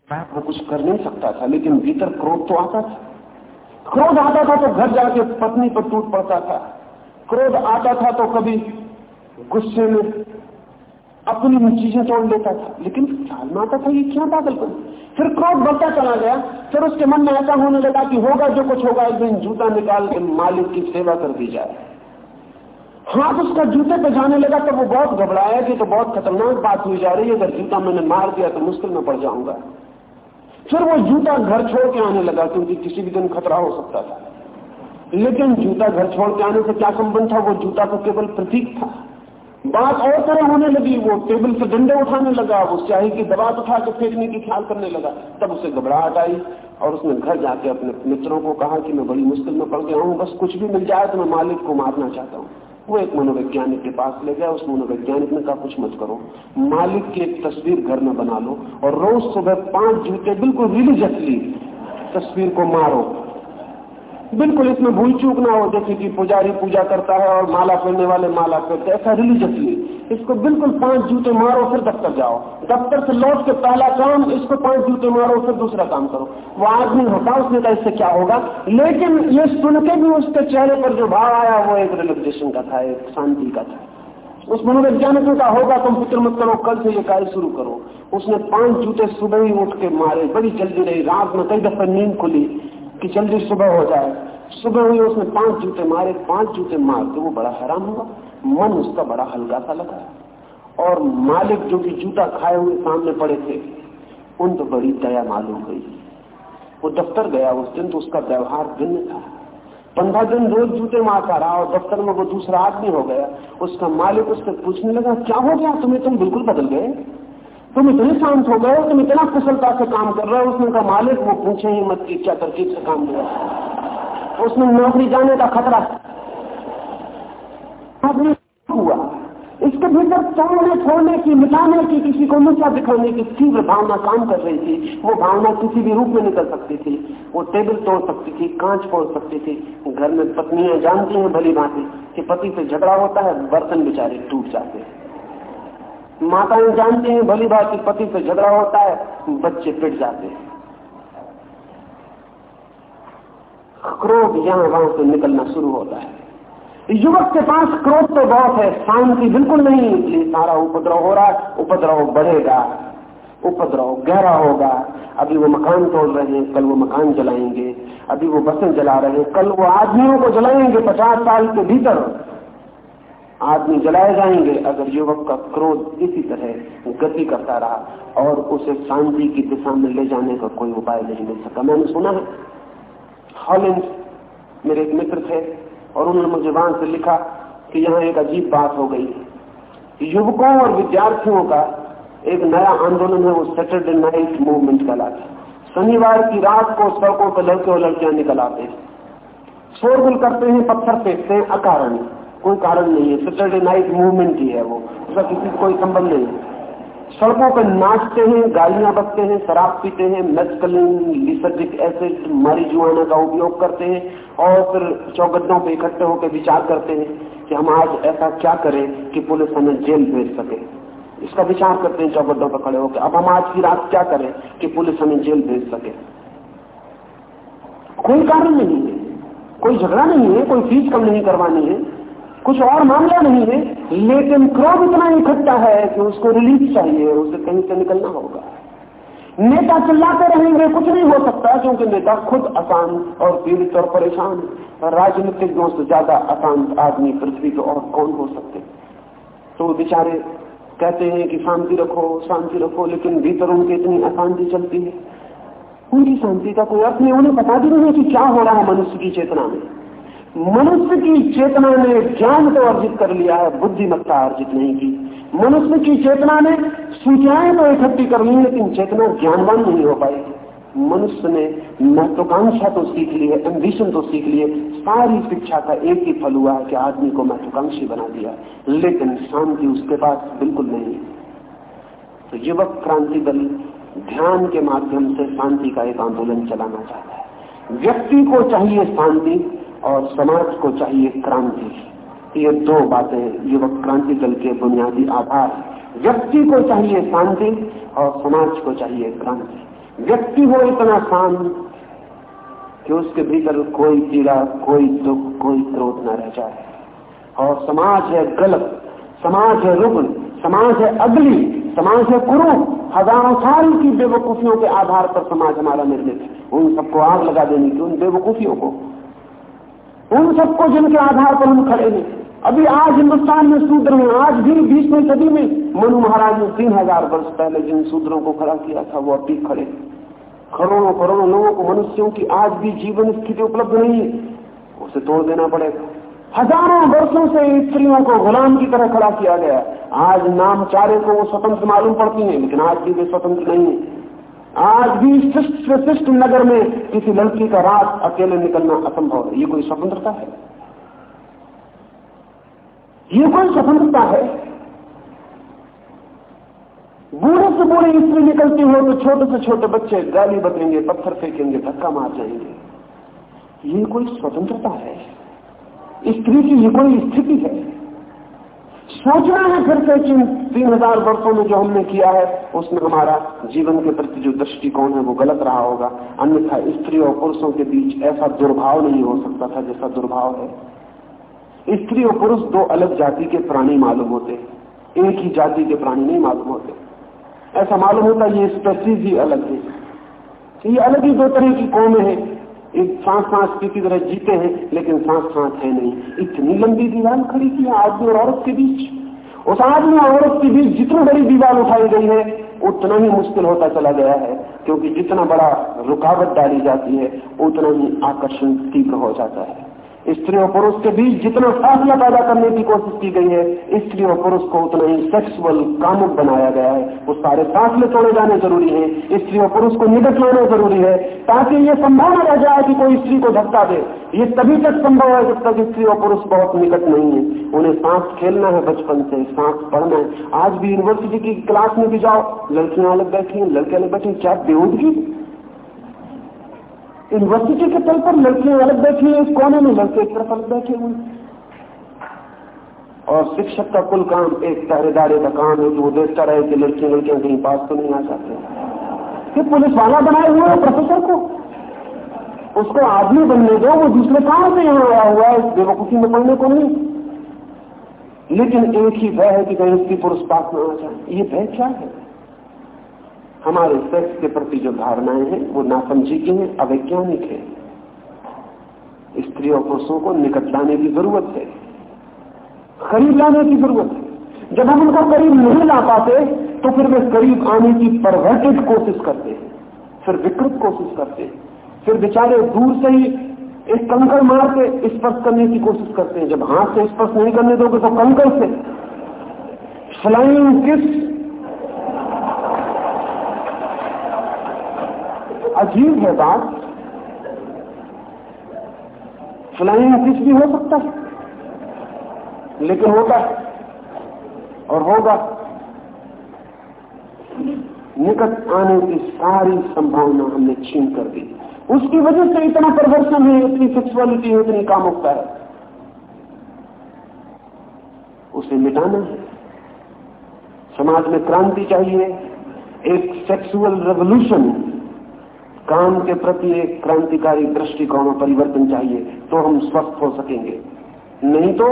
Speaker 1: वो कुछ कर नहीं सकता था, लेकिन भीतर क्रोध तो आता था। क्रोध आता था तो घर जाके पत्नी पर टूट पड़ता था। क्रोध आता था तो कभी गुस्से में अपनी चीज़ें तोड़ लेता था। लेकिन ख्याल में आता था, ये क्या पागलपन फिर क्रोध बढ़ता चला गया। फिर उसके मन में ऐसा होने लगा कि होगा जो कुछ होगा, एक दिन जूता निकाल के मालिक की सेवा कर दी जाए। हाथ उसका जूते पे जाने लगा तो वो बहुत घबराया कि तो बहुत खतरनाक बात हुई जा रही है। अगर जूता मैंने मार दिया तो मुश्किल में पड़ जाऊँगा। फिर वो जूता घर छोड़ के आने लगा क्योंकि किसी भी दिन खतरा हो सकता था। लेकिन जूता घर छोड़ के आने से क्या संबंध था? वो जूता तो केवल प्रतीक था। बात और तरह होने लगी। वो टेबल से डंडे उठाने लगा। वो चाहे की दबा उठा के फेंकने की ख्याल करने लगा। तब उसे घबराहट आई और उसने घर जाके अपने मित्रों को कहा कि मैं बड़ी मुश्किल में पड़ गया हूँ। बस कुछ भी मिल जाए तो मैं मालिक को मारना चाहता हूँ। वो एक मनोवैज्ञानिक के पास ले गया उस मनोवैज्ञानिक ने कहा, कुछ मत करो। मालिक की एक तस्वीर घर में बना लो और रोज सुबह पाँच जूते बिल्कुल रिलीजियसली तस्वीर को मारो। बिल्कुल इसमें भूल चूक ना हो, जैसे कि पुजारी पूजा करता है और माला पहनने वाले माला पहनते ऐसा रिलीजियसली इसको बिल्कुल पाँच जूते मारो, फिर दफ्तर जाओ। दफ्तर से लौट के पहला काम, इसको पाँच जूते मारो, फिर दूसरा काम करो। वो आदमी होता उसने कहा, इससे क्या होगा? लेकिन ये सुन के भी उसके चेहरे पर जो भाव आया, वो एक रिलैक्सेशन का था, एक शांति का था। उस मनोवैज्ञानिक का होगा, तुम फ़िक्र मत करो, कल से ये कार्य शुरू करो। उसने पाँच जूते सुबह ही उठ के मारे, बड़ी जल्दी रही रात में कई दफे नींद खुली। कि जल्दी सुबह हो जाए। सुबह हुई, उसने पाँच जूते मारे, पाँच जूते मार के वो बड़ा हैरान हुआ। मन उसका बड़ा हल्का सा लगा। और मालिक जो कि जूता खाए हुए सामने पड़े थे, उन तो बड़ी दया मालूम हुई वो दफ्तर गया, उस दिन तो उसका व्यवहार भिन्न था। पंद्रह दिन रोज जूते मारता रहा और दफ्तर में वो दूसरा आदमी हो गया। उसका मालिक उससे पूछने लगा, क्या हो गया? तुम्हें तुम बिल्कुल बदल गए? तुम इतने शांत हो गए, तुम इतना कुशलता से काम कर रहे हो, उसने कहा, मालिक, वो पूछे ही मत की क्या तरकीब से काम किया? उसने नौकरी जाने का खतरा हुआ। इसके भीतर तोड़ने छोड़ने की, मिटाने की, किसी को नीचा दिखाने की तीव्र भावना काम कर रही थी। वो भावना किसी भी रूप में निकल सकती थी। वो टेबल तोड़ सकती थी, कांच फोड़ सकती थी। घर में पत्नियाँ जानती हैं भली भांति कि पति से झगड़ा होता है, बर्तन बेचारे टूट जाते हैं। माताएँ जानती हैं, भली भांति पति से झगड़ा होता है, बच्चे पिट जाते हैं। क्रोध यहाँ वहाँ से निकलना शुरू होता है। युवक के पास क्रोध तो बहुत है, शांति बिल्कुल नहीं इसलिए सारा उपद्रव हो रहा है, उपद्रव बढ़ेगा, उपद्रव गहरा होगा। अभी वो मकान तोड़ रहे हैं, कल वो मकान जलाएँगे, अभी वो बसें जला रहे हैं, कल वो आदमियों को जलाएँगे पचास साल के भीतर। आदमी जलाए जाएँगे, अगर युवक का क्रोध इसी तरह गति करता रहा और उसे शांति की दिशा में ले जाने का कोई उपाय नहीं मिल सका। मैंने सुना है हॉलैंड मेरे एक मित्र थे और उन्होंने मुझे वहाँ से लिखा कि यहाँ एक अजीब बात हो गई। युवकों और विद्यार्थियों का एक नया आंदोलन है, वो सैटरडे नाइट मूवमेंट कहलाता शनिवार की रात को सड़कों पर लड़के और लड़कियाँ निकल आते हैं। शोरगुल करते हैं, पत्थर फेंकते हैं, अकारण। कोई कारण नहीं है। सैटरडे नाइट मूवमेंट ही है वो। उसका किसी से कोई संबंध नहीं है। सड़कों पर नाचते हैं, गालियाँ बकते हैं, शराब पीते हैं मेस्कलिन लिसर्जिक एसिड मारिजुआना का उपयोग करते हैं और फिर चौगड्डों पर इकट्ठे होकर विचार करते हैं कि हम आज ऐसा क्या करें कि पुलिस हमें जेल भेज सके। इसका विचार करते हैं चौगड्डों पर खड़े होकर। अब हम आज की रात क्या करें कि पुलिस हमें जेल भेज सके। कोई कारण नहीं है। कोई झगड़ा नहीं है, कोई फ़ीस कम नहीं करवानी है। कुछ और मामला नहीं है, लेकिन क्रोध इतना इकट्ठा है कि उसको रिलीफ चाहिए, उसे कहीं से निकलना होगा। नेता चिल्लाते रहेंगे, कुछ नहीं हो सकता, क्योंकि नेता खुद अशांत और पीड़ित और परेशान राजनीतिज्ञों से ज़्यादा अशांत आदमी पृथ्वी के और कौन हो सकते? तो बेचारे कहते हैं कि शांति रखो शांति रखो, लेकिन भीतर उनके इतनी अशांति चलती है। उनकी शांति का कोई अर्थ नहीं, उन्हें पता भी नहीं कि क्या हो रहा है मनुष्य की चेतना में। मनुष्य की चेतना ने ज्ञान तो अर्जित कर लिया है, बुद्धिमत्ता अर्जित नहीं की। मनुष्य की चेतना ने सूचनाएँ तो इकट्ठी कर ली, लेकिन चेतना ज्ञानवान नहीं हो पाई। मनुष्य ने महत्वाकांक्षा तो सीख ली है एम्बिशन तो सीख लिए सारी शिक्षा का एक ही फल हुआ है कि आदमी को महत्वाकांक्षी बना दिया लेकिन शांति उसके पास बिल्कुल नहीं है। तो युवक क्रांति दल ध्यान के माध्यम से शांति का एक आंदोलन चलाना चाहता है। व्यक्ति को चाहिए शांति और समाज को चाहिए क्रांति। ये दो बातें, युवक क्रांति दल के बुनियादी आधार व्यक्ति को चाहिए शांति और समाज को चाहिए क्रांति। व्यक्ति हो इतना शांत कि उसके भीतर कोई पीड़ा, कोई दुख, कोई क्रोध न रह जाए। और समाज है गलत, समाज है रुग्ण, समाज है अगली, समाज है कुरु हज़ारों साल की बेवकूफियों के आधार पर समाज हमारा निर्मित उन सबको आग लगा देनी की उन बेवकूफियों को उन सबको जिनके आधार पर हम खड़े हैं। अभी आज हिंदुस्तान में सूत्र हैं। आज भी बीसवीं सदी में मनु महाराज ने तीन हज़ार वर्ष पहले जिन सूत्रों को खड़ा किया था, वो अभी खड़े करोड़ों करोड़ों लोगों को, मनुष्यों की आज भी जीवन स्थिति उपलब्ध नहीं है। उसे तोड़ देना पड़ेगा। हज़ारों वर्षों से स्त्रियों को गुलाम की तरह खड़ा किया गया आज नामचारे को वो स्वतंत्र मालूम पड़ती है, लेकिन आज भी वे स्वतंत्र नहीं है। आज भी शिष्ट शिष्ट नगर में किसी लड़की का रात अकेले निकलना असंभव है। ये कोई स्वतंत्रता है? ये कोई स्वतंत्रता है? बूढ़े से बूढ़े स्त्री निकलती हो तो छोटे से छोटे बच्चे गाली बदलेंगे पत्थर फेंकेंगे, धक्का मार जाएँगे। ये कोई स्वतंत्रता है? स्त्री की ये कोई स्थिति है? सोचना है फिर से कि तीन हज़ार वर्षों में जो हमने किया है, उसमें हमारा जीवन के प्रति जो दृष्टिकोण है वो गलत रहा होगा। अन्यथा स्त्री और पुरुषों के बीच ऐसा दुर्भाव नहीं हो सकता था जैसा दुर्भाव है। स्त्री और पुरुष दो अलग जाति के प्राणी मालूम होते एक ही जाति के प्राणी नहीं मालूम होते। ऐसा मालूम होता ये स्पेसीज ही अलग है। ये अलग ही दो तरह की कौन है। सांस सांस की तरह जीते हैं, लेकिन सांस सांस है नहीं। इतनी लंबी दीवार खड़ी की आदमी और औरत के बीच। उस आदमी और औरत के बीच जितनी बड़ी दीवार उठाई गई है, उतना ही मुश्किल होता चला गया है, क्योंकि जितना बड़ा रुकावट डाली जाती है, उतना ही आकर्षण तीव्र हो जाता है। स्त्री और पुरुष के बीच जितना फासला पैदा करने की कोशिश की गई है, स्त्री और पुरुष को उतना ही सेक्सुअल कामुक बनाया गया है। वो सारे फासले तोड़े जाने ज़रूरी है। स्त्री और पुरुष को निकट लाना ज़रूरी है, ताकि ये संभव न रह जाए कि कोई स्त्री को धक्का दे। ये तभी तक संभव है जब तक स्त्री और पुरुष बहुत निकट नहीं है। उन्हें सांस खेलना है बचपन से, सांस पढ़ना है। आज भी यूनिवर्सिटी की क्लास में भी जाओ, लड़कियाँ अलग बैठी लड़के अलग बैठी क्या बेहूदगी यूनिवर्सिटी के तल पर लड़कियाँ अलग बैठी हैं कोने में लड़के एक तरफ़ अलग बैठे हुए और शिक्षक का कुल काम एक पहरेदारे का काम है कि वो देखता रहे कि लड़कियाँ लड़कियाँ कहीं पास तो नहीं आ जाते। कि पुलिस वाला बनाए हुए है प्रोफेसर को। उसको आदमी बनने दो, वो दूसरे काम से यहाँ आया हुआ है, बेवकूफ़ी में पढ़ने को नहीं। लेकिन एक ही भय है कि कहीं उसकी पुरुष पास में आ जाए। ये भय क्या है? हमारे सेक्स के प्रति जो धारणाएँ हैं, वो नासमझी की हैं, अवैज्ञानिक है। स्त्री और पुरुषों को निकट लाने की ज़रूरत है। करीब लाने की ज़रूरत है। जब हम उनको करीब नहीं ला पाते तो फिर वे करीब आने की परवर्टित कोशिश करते हैं। फिर विकृत कोशिश करते हैं। फिर बेचारे दूर से ही एक कंकड़ मार के स्पर्श करने की कोशिश करते हैं। जब हाथ से स्पर्श नहीं करने दोगे तो कंकड़ से। फ्लाइंग किस अजीब है बात। फ्लाइंग किस भी हो सकता है, लेकिन होता है और होगा। निकट आने की सारी संभावना हमने छीन कर दी। उसकी वजह से इतना प्रदर्शन है, इतनी सेक्सुअलिटी है, इतनी कामुकता है। उसे मिटाना है। समाज में क्रांति चाहिए। एक सेक्सुअल रेवोल्यूशन काम के प्रति एक क्रांतिकारी दृष्टिकोण में परिवर्तन चाहिए तो हम स्वस्थ हो सकेंगे। नहीं तो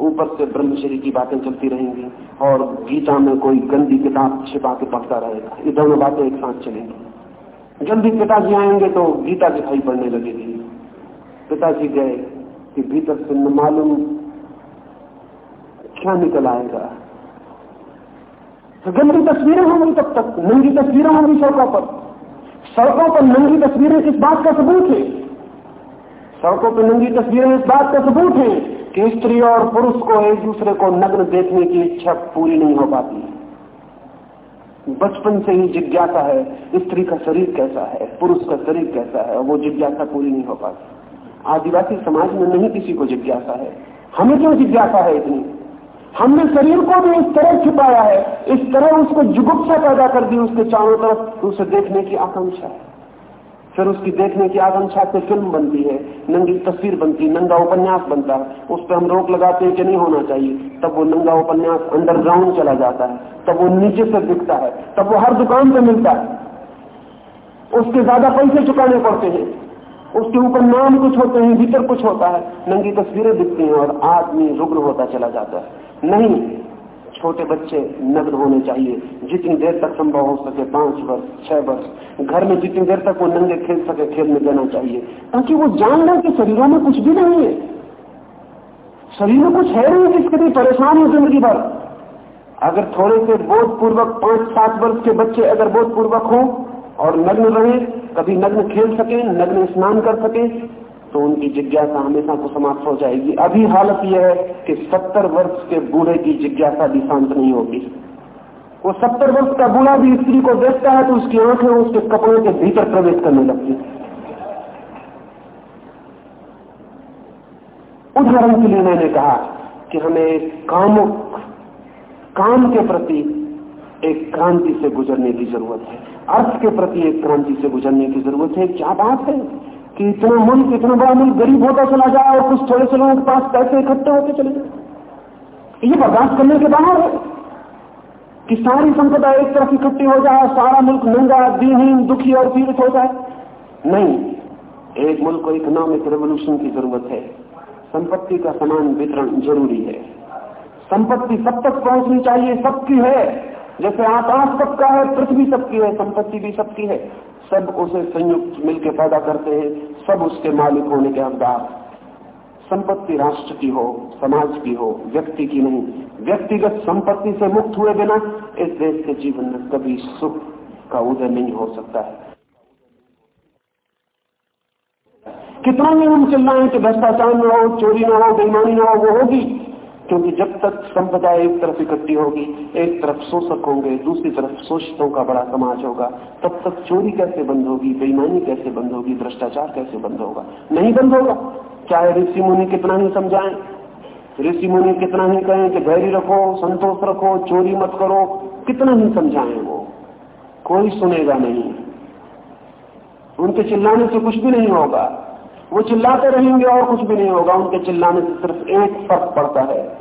Speaker 1: ऊपर से ब्रह्मचरी की बातें चलती रहेंगी और गीता में कोई गंदी किताब छिपा के पढ़ता रहेगा। ये दोनों बातें एक साथ चलेंगी। जल्दी पिताजी आएँगे तो गीता दिखाई पड़ने लगेगी। पिताजी गए कि भीतर से न मालूम क्या निकल आएगा। तो गंदी तस्वीरें होंगी तब तक नंगी तस्वीरें होंगी सड़कों पर। सड़कों पर नंगी तस्वीरें इस बात का सबूत है। सड़कों पर नंगी तस्वीरें इस बात का सबूत है कि स्त्री और पुरुष को एक दूसरे को नग्न देखने की इच्छा पूरी नहीं हो पाती। बचपन से ही जिज्ञासा है, स्त्री का शरीर कैसा है, पुरुष का शरीर कैसा है, वो जिज्ञासा पूरी नहीं हो पाती। आदिवासी समाज में नहीं किसी को जिज्ञासा है। हमें क्यों जिज्ञासा है इतनी? हमने शरीर को भी इस तरह छिपाया है, इस तरह उसको जुगुप्सा पैदा कर दी उसके चारों तरफ़ उसे देखने की आकांक्षा फिर उसकी देखने की आकांक्षा से फ़िल्म बनती है, नंगी तस्वीर बनती नंगा उपन्यास बनता है। उस पर हम रोक लगाते हैं कि नहीं होना चाहिए। तब वो नंगा उपन्यास अंडरग्राउंड चला जाता है। तब वो नीचे से दिखता है। तब वो हर दुकान पे मिलता है। उसके ज़्यादा पैसे चुकाने पड़ते हैं। उसके ऊपर नाम कुछ होते हैं, भीतर कुछ होता है। नंगी तस्वीरें दिखती हैं और आदमी रुग्ण होता चला जाता है। नहीं, छोटे बच्चे नग्न होने चाहिए। जितनी देर तक संभव हो सके पाँच वर्ष, छह वर्ष, घर में जितनी देर तक वो नंगे खेल सके खेल में देना चाहिए। ताकि वो जान ले कि शरीरों में कुछ भी नहीं है। शरीर में कुछ है नहीं जिसके लिए परेशान हो ज़िंदगी भर। अगर थोड़े से बोधपूर्वक पाँच, सात वर्ष के बच्चे अगर बोधपूर्वक हो और नग्न रहे, कभी नग्न खेल सके, नग्न स्नान कर सके तो उनकी जिज्ञासा हमेशा को समाप्त हो जाएगी। अभी हालत यह है कि सत्तर वर्ष के बूढ़े की जिज्ञासा भी शांत नहीं होगी वो सत्तर वर्ष का बूढ़ा भी स्त्री को देखता है तो उसकी आँखें उसके कपड़ों के भीतर प्रवेश करने लगती उदाहरण के लिए मैंने कहा कि हमें कामुक काम के प्रति एक क्रांति से गुजरने की ज़रूरत है। अर्थ के प्रति एक क्रांति से गुजरने की ज़रूरत है। क्या बात है? कि इतना मुल्क इतना बड़ा मुल्क गरीब होता चला जाए और कुछ थोड़े से लोगों के पास पैसे इकट्ठे होते चले जाए। ये बर्दाश्त करने के बाहर है कि सारी संपदा एक तरफ़ इकट्ठी हो जाए, सारा मुल्क नंगा दीनहीन दुखी और पीड़ित हो जाए। नहीं, एक मुल्क को इकोनॉमिक रेवोल्यूशन की ज़रूरत है। संपत्ति का समान वितरण ज़रूरी है। संपत्ति सब तक पहुंचनी चाहिए, सबकी है। जैसे आकाश सबका है, पृथ्वी सबकी है, संपत्ति भी सबकी है। सब उसे संयुक्त मिलकर पैदा करते हैं, सब उसके मालिक होने के हकदार संपत्ति राष्ट्र की हो, समाज की हो, व्यक्ति की नहीं। व्यक्तिगत संपत्ति से मुक्त हुए बिना इस देश के जीवन में कभी सुख का उदय नहीं हो सकता है। कितना भी हम चिल्लाएँ कि भ्रष्टाचार न हो, चोरी न हो, बेईमानी न हो, वो होगी। क्योंकि जब तक संपदा एक तरफ़ इकट्ठी होगी, एक तरफ़ शोषक होंगे, दूसरी तरफ़ शोषितों का बड़ा समाज होगा। तब तक चोरी कैसे बंद होगी, बेईमानी कैसे बंद होगी, भ्रष्टाचार कैसे बंद होगा? नहीं बंद होगा। चाहे ऋषि मुनि कितना ही समझाएँ, ऋषि मुनि कितना ही कहें कि धैर्य रखो, संतोष रखो, चोरी मत करो, कितना ही समझाएँ वो। कोई सुनेगा नहीं। उनके चिल्लाने से कुछ भी नहीं होगा। वो चिल्लाते रहेंगे और कुछ भी नहीं होगा। उनके चिल्लाने से सिर्फ़ एक फ़र्क पड़ता है।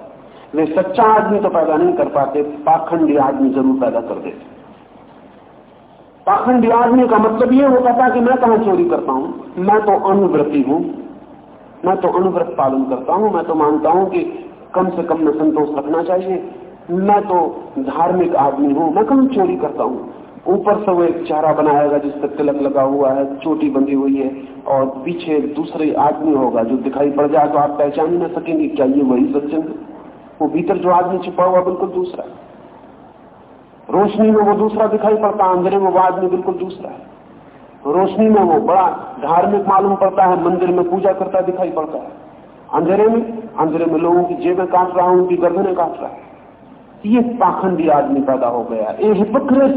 Speaker 1: वे सच्चा आदमी तो पैदा नहीं कर पाते, पाखंडी आदमी ज़रूर पैदा कर देते। पाखंडी आदमी का मतलब ये होता था कि मैं कहा चोरी करता हूँ? मैं तो अनुव्रति हूँ। मैं तो अनुव्रत पालन करता हूँ। मैं तो मानता हूँ कि कम से कम में संतोष रखना चाहिए। मैं तो धार्मिक आदमी हूँ। मैं कहा चोरी करता हूँ? ऊपर से वो एक चारा बनाएगा जिस पर तिलक लगा हुआ है, चोटी बंधी हुई है और पीछे दूसरे आदमी होगा जो दिखाई पड़ जाए तो आप पहचान ही ना सकेंगे क्या ये वही सज्जन वो भीतर जो आदमी छिपा हुआ बिल्कुल दूसरा रोशनी में वो दूसरा दिखाई पड़ता है, अंधेरे में वो आदमी बिल्कुल दूसरा है। रोशनी में वो बड़ा धार्मिक मालूम पड़ता है, मंदिर में पूजा करता दिखाई पड़ता है। अंधेरे में अंधेरे में लोगों की जेबें काट रहा हूँ, उनकी गर्दनें काट रहा है। ये पाखंडी आदमी पैदा हो गया ये हिपोक्रेट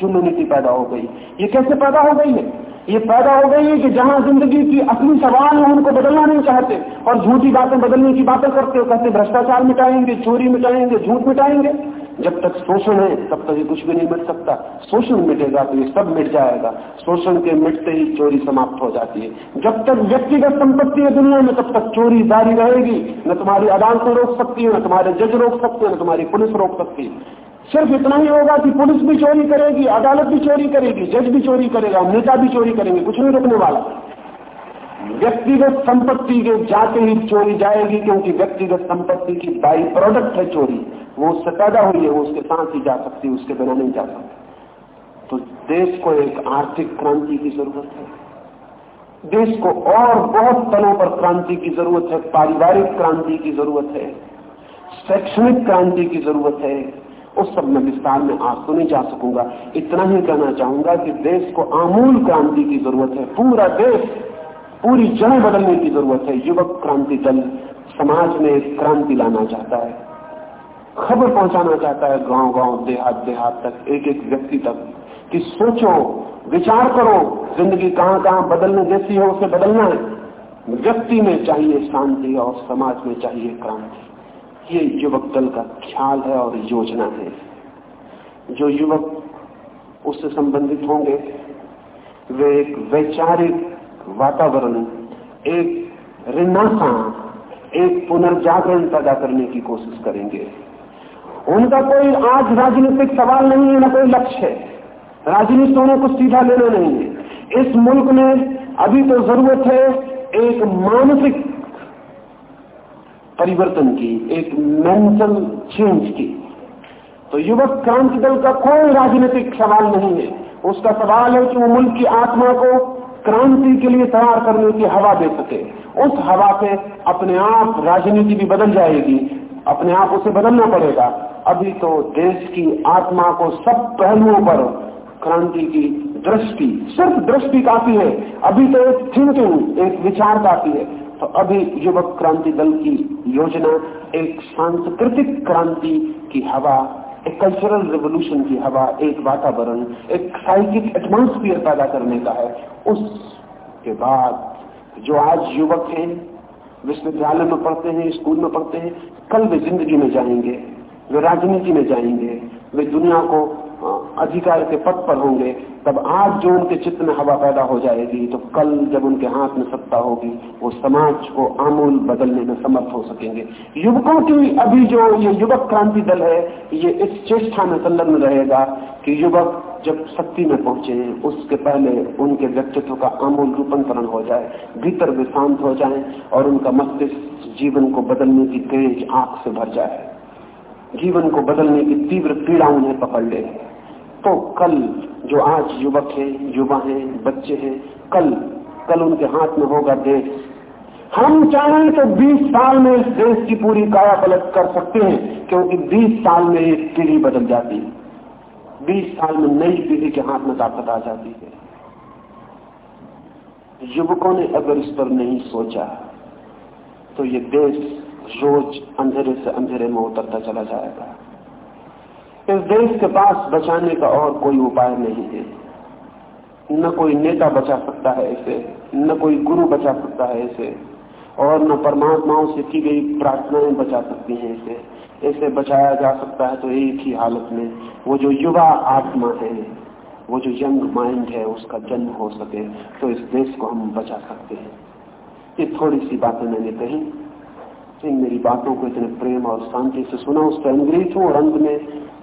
Speaker 1: ह्यूमैनिटी पैदा हो गई। ये कैसे पैदा हो गई है? ये पैदा हो गई है कि जहाँ ज़िंदगी की असली सवाल है, उनको बदलना नहीं चाहते और झूठी बातें बदलने की बातें करते हो, कहते भ्रष्टाचार मिटाएँगे, चोरी मिटाएँगे, झूठ मिटाएँगे। जब तक शोषण है, तब तक ये कुछ भी नहीं मिट सकता। शोषण मिटेगा तो ये सब मिट जाएगा। शोषण के मिटते ही चोरी समाप्त हो जाती है। जब तक व्यक्तिगत संपत्ति है दुनिया में, तब तक चोरी जारी रहेगी। न तुम्हारी अदालतें रोक सकती है, न तुम्हारे जज रोक सकते हैं, न तुम्हारी पुलिस रोक सकती है। सिर्फ़ इतना ही होगा कि पुलिस भी चोरी करेगी, अदालत भी चोरी करेगी, जज भी चोरी करेगा, नेता भी चोरी करेंगे, कुछ नहीं रोकने वाला। व्यक्तिगत संपत्ति के जाते ही चोरी जाएगी क्योंकि व्यक्तिगत संपत्ति की बाई प्रोडक्ट है चोरी, वो उससे पैदा हुई है, वो उसके साथ ही जा सकती उसके बिना नहीं जा सकती। तो देश को एक आर्थिक क्रांति की ज़रूरत है। देश को और बहुत तलों पर क्रांति की ज़रूरत है, पारिवारिक क्रांति की ज़रूरत है, शैक्षणिक क्रांति की ज़रूरत है। उस सब में विस्तार में आज तो नहीं जा सकूँगा। इतना ही कहना चाहूँगा कि देश को आमूल क्रांति की ज़रूरत है। पूरा देश, पूरी जड़ बदलने की ज़रूरत है। युवक क्रांति दल, समाज में एक क्रांति लाना चाहता है। खबर पहुंचाना चाहता है गाँव गाँव देहात देहात तक एक एक व्यक्ति तक कि सोचो, विचार करो, ज़िंदगी कहाँ कहाँ बदलने जैसी है, उसे बदलना है। व्यक्ति में चाहिए शांति और समाज में चाहिए क्रांति। ये युवक दल का ख्याल है और योजना है। जो युवक उससे संबंधित होंगे, वे एक वैचारिक वातावरण, एक रिनासा एक पुनर्जागरण पैदा करने की कोशिश करेंगे। उनका कोई आज राजनीतिक सवाल नहीं है, ना कोई लक्ष्य है। राजनीतियों ने कुछ सीधा लेना नहीं है। इस मुल्क में अभी तो ज़रूरत है एक मानसिक परिवर्तन की, एक मेंटल चेंज की। तो युवक क्रांति दल का कोई राजनीतिक सवाल नहीं है। उसका सवाल है कि वो मुल्क की आत्मा को क्रांति के लिए तैयार करने की हवा दे सके। उस हवा से अपने आप राजनीति भी बदल जाएगी, अपने आप उसे बदलना पड़ेगा। अभी तो देश की आत्मा को सब पहलुओं पर क्रांति की दृष्टि, सिर्फ़ दृष्टि काफ़ी है। अभी तो एक थिंकिंग एक विचार काफ़ी है। तो अभी युवक क्रांति दल की योजना, एक सांस्कृतिक क्रांति की हवा, एक कल्चरल रिवोल्यूशन की हवा, एक वातावरण, एक साइकिक एटमोस्फियर पैदा करने का है। उसके बाद जो आज युवक हैं, विश्वविद्यालय में पढ़ते हैं, स्कूल में पढ़ते हैं, कल वे ज़िंदगी में जाएँगे, वे राजनीति में जाएँगे, वे दुनिया को अधिकार के पद पर होंगे, तब आज जो उनके चित्त में हवा पैदा हो जाएगी तो कल जब उनके हाथ में सत्ता होगी, वो समाज को आमूल बदलने में समर्थ हो सकेंगे। युवकों की अभी जो ये युवक क्रांति दल है, ये इस चेष्टा में संलग्न रहेगा कि युवक जब शक्ति में पहुँचे, उसके पहले उनके व्यक्तित्व का आमूल रूपांतरण हो जाए, भीतर वे शांत हो जाए और उनका मस्तिष्क जीवन को बदलने की तेज आँख से भर जाए। जीवन को बदलने की तीव्र पीड़ा उन्हें पकड़ ले। तो कल जो आज युवक हैं, युवा हैं, बच्चे हैं, कल कल उनके हाथ में होगा देश। हम चाहें तो 20 साल में इस देश की पूरी काया पलट कर सकते हैं, क्योंकि 20 साल में एक पीढ़ी बदल जाती है। 20 साल में नई पीढ़ी के हाथ में ताकत आ जाती है। युवकों ने अगर इस पर नहीं सोचा तो ये देश रोज अंधेरे से अंधेरे में उतरता चला जाएगा। इस देश के पास बचाने का और कोई उपाय नहीं है। न कोई नेता बचा सकता है इसे, न कोई गुरु बचा सकता है इसे, और न परमात्माओं से की गई प्रार्थनाएँ बचा सकती हैं इसे। इसे बचाया जा सकता है तो एक ही हालत में वो जो युवा आत्मा है, वो जो यंग माइंड है, उसका जन्म हो सके तो इस देश को हम बचा सकते हैं। ये थोड़ी सी बातें मैंने कही। इन मेरी बातों को इतने प्रेम और शांति से सुना उस पर अनुग्रहित हूँ और अंत में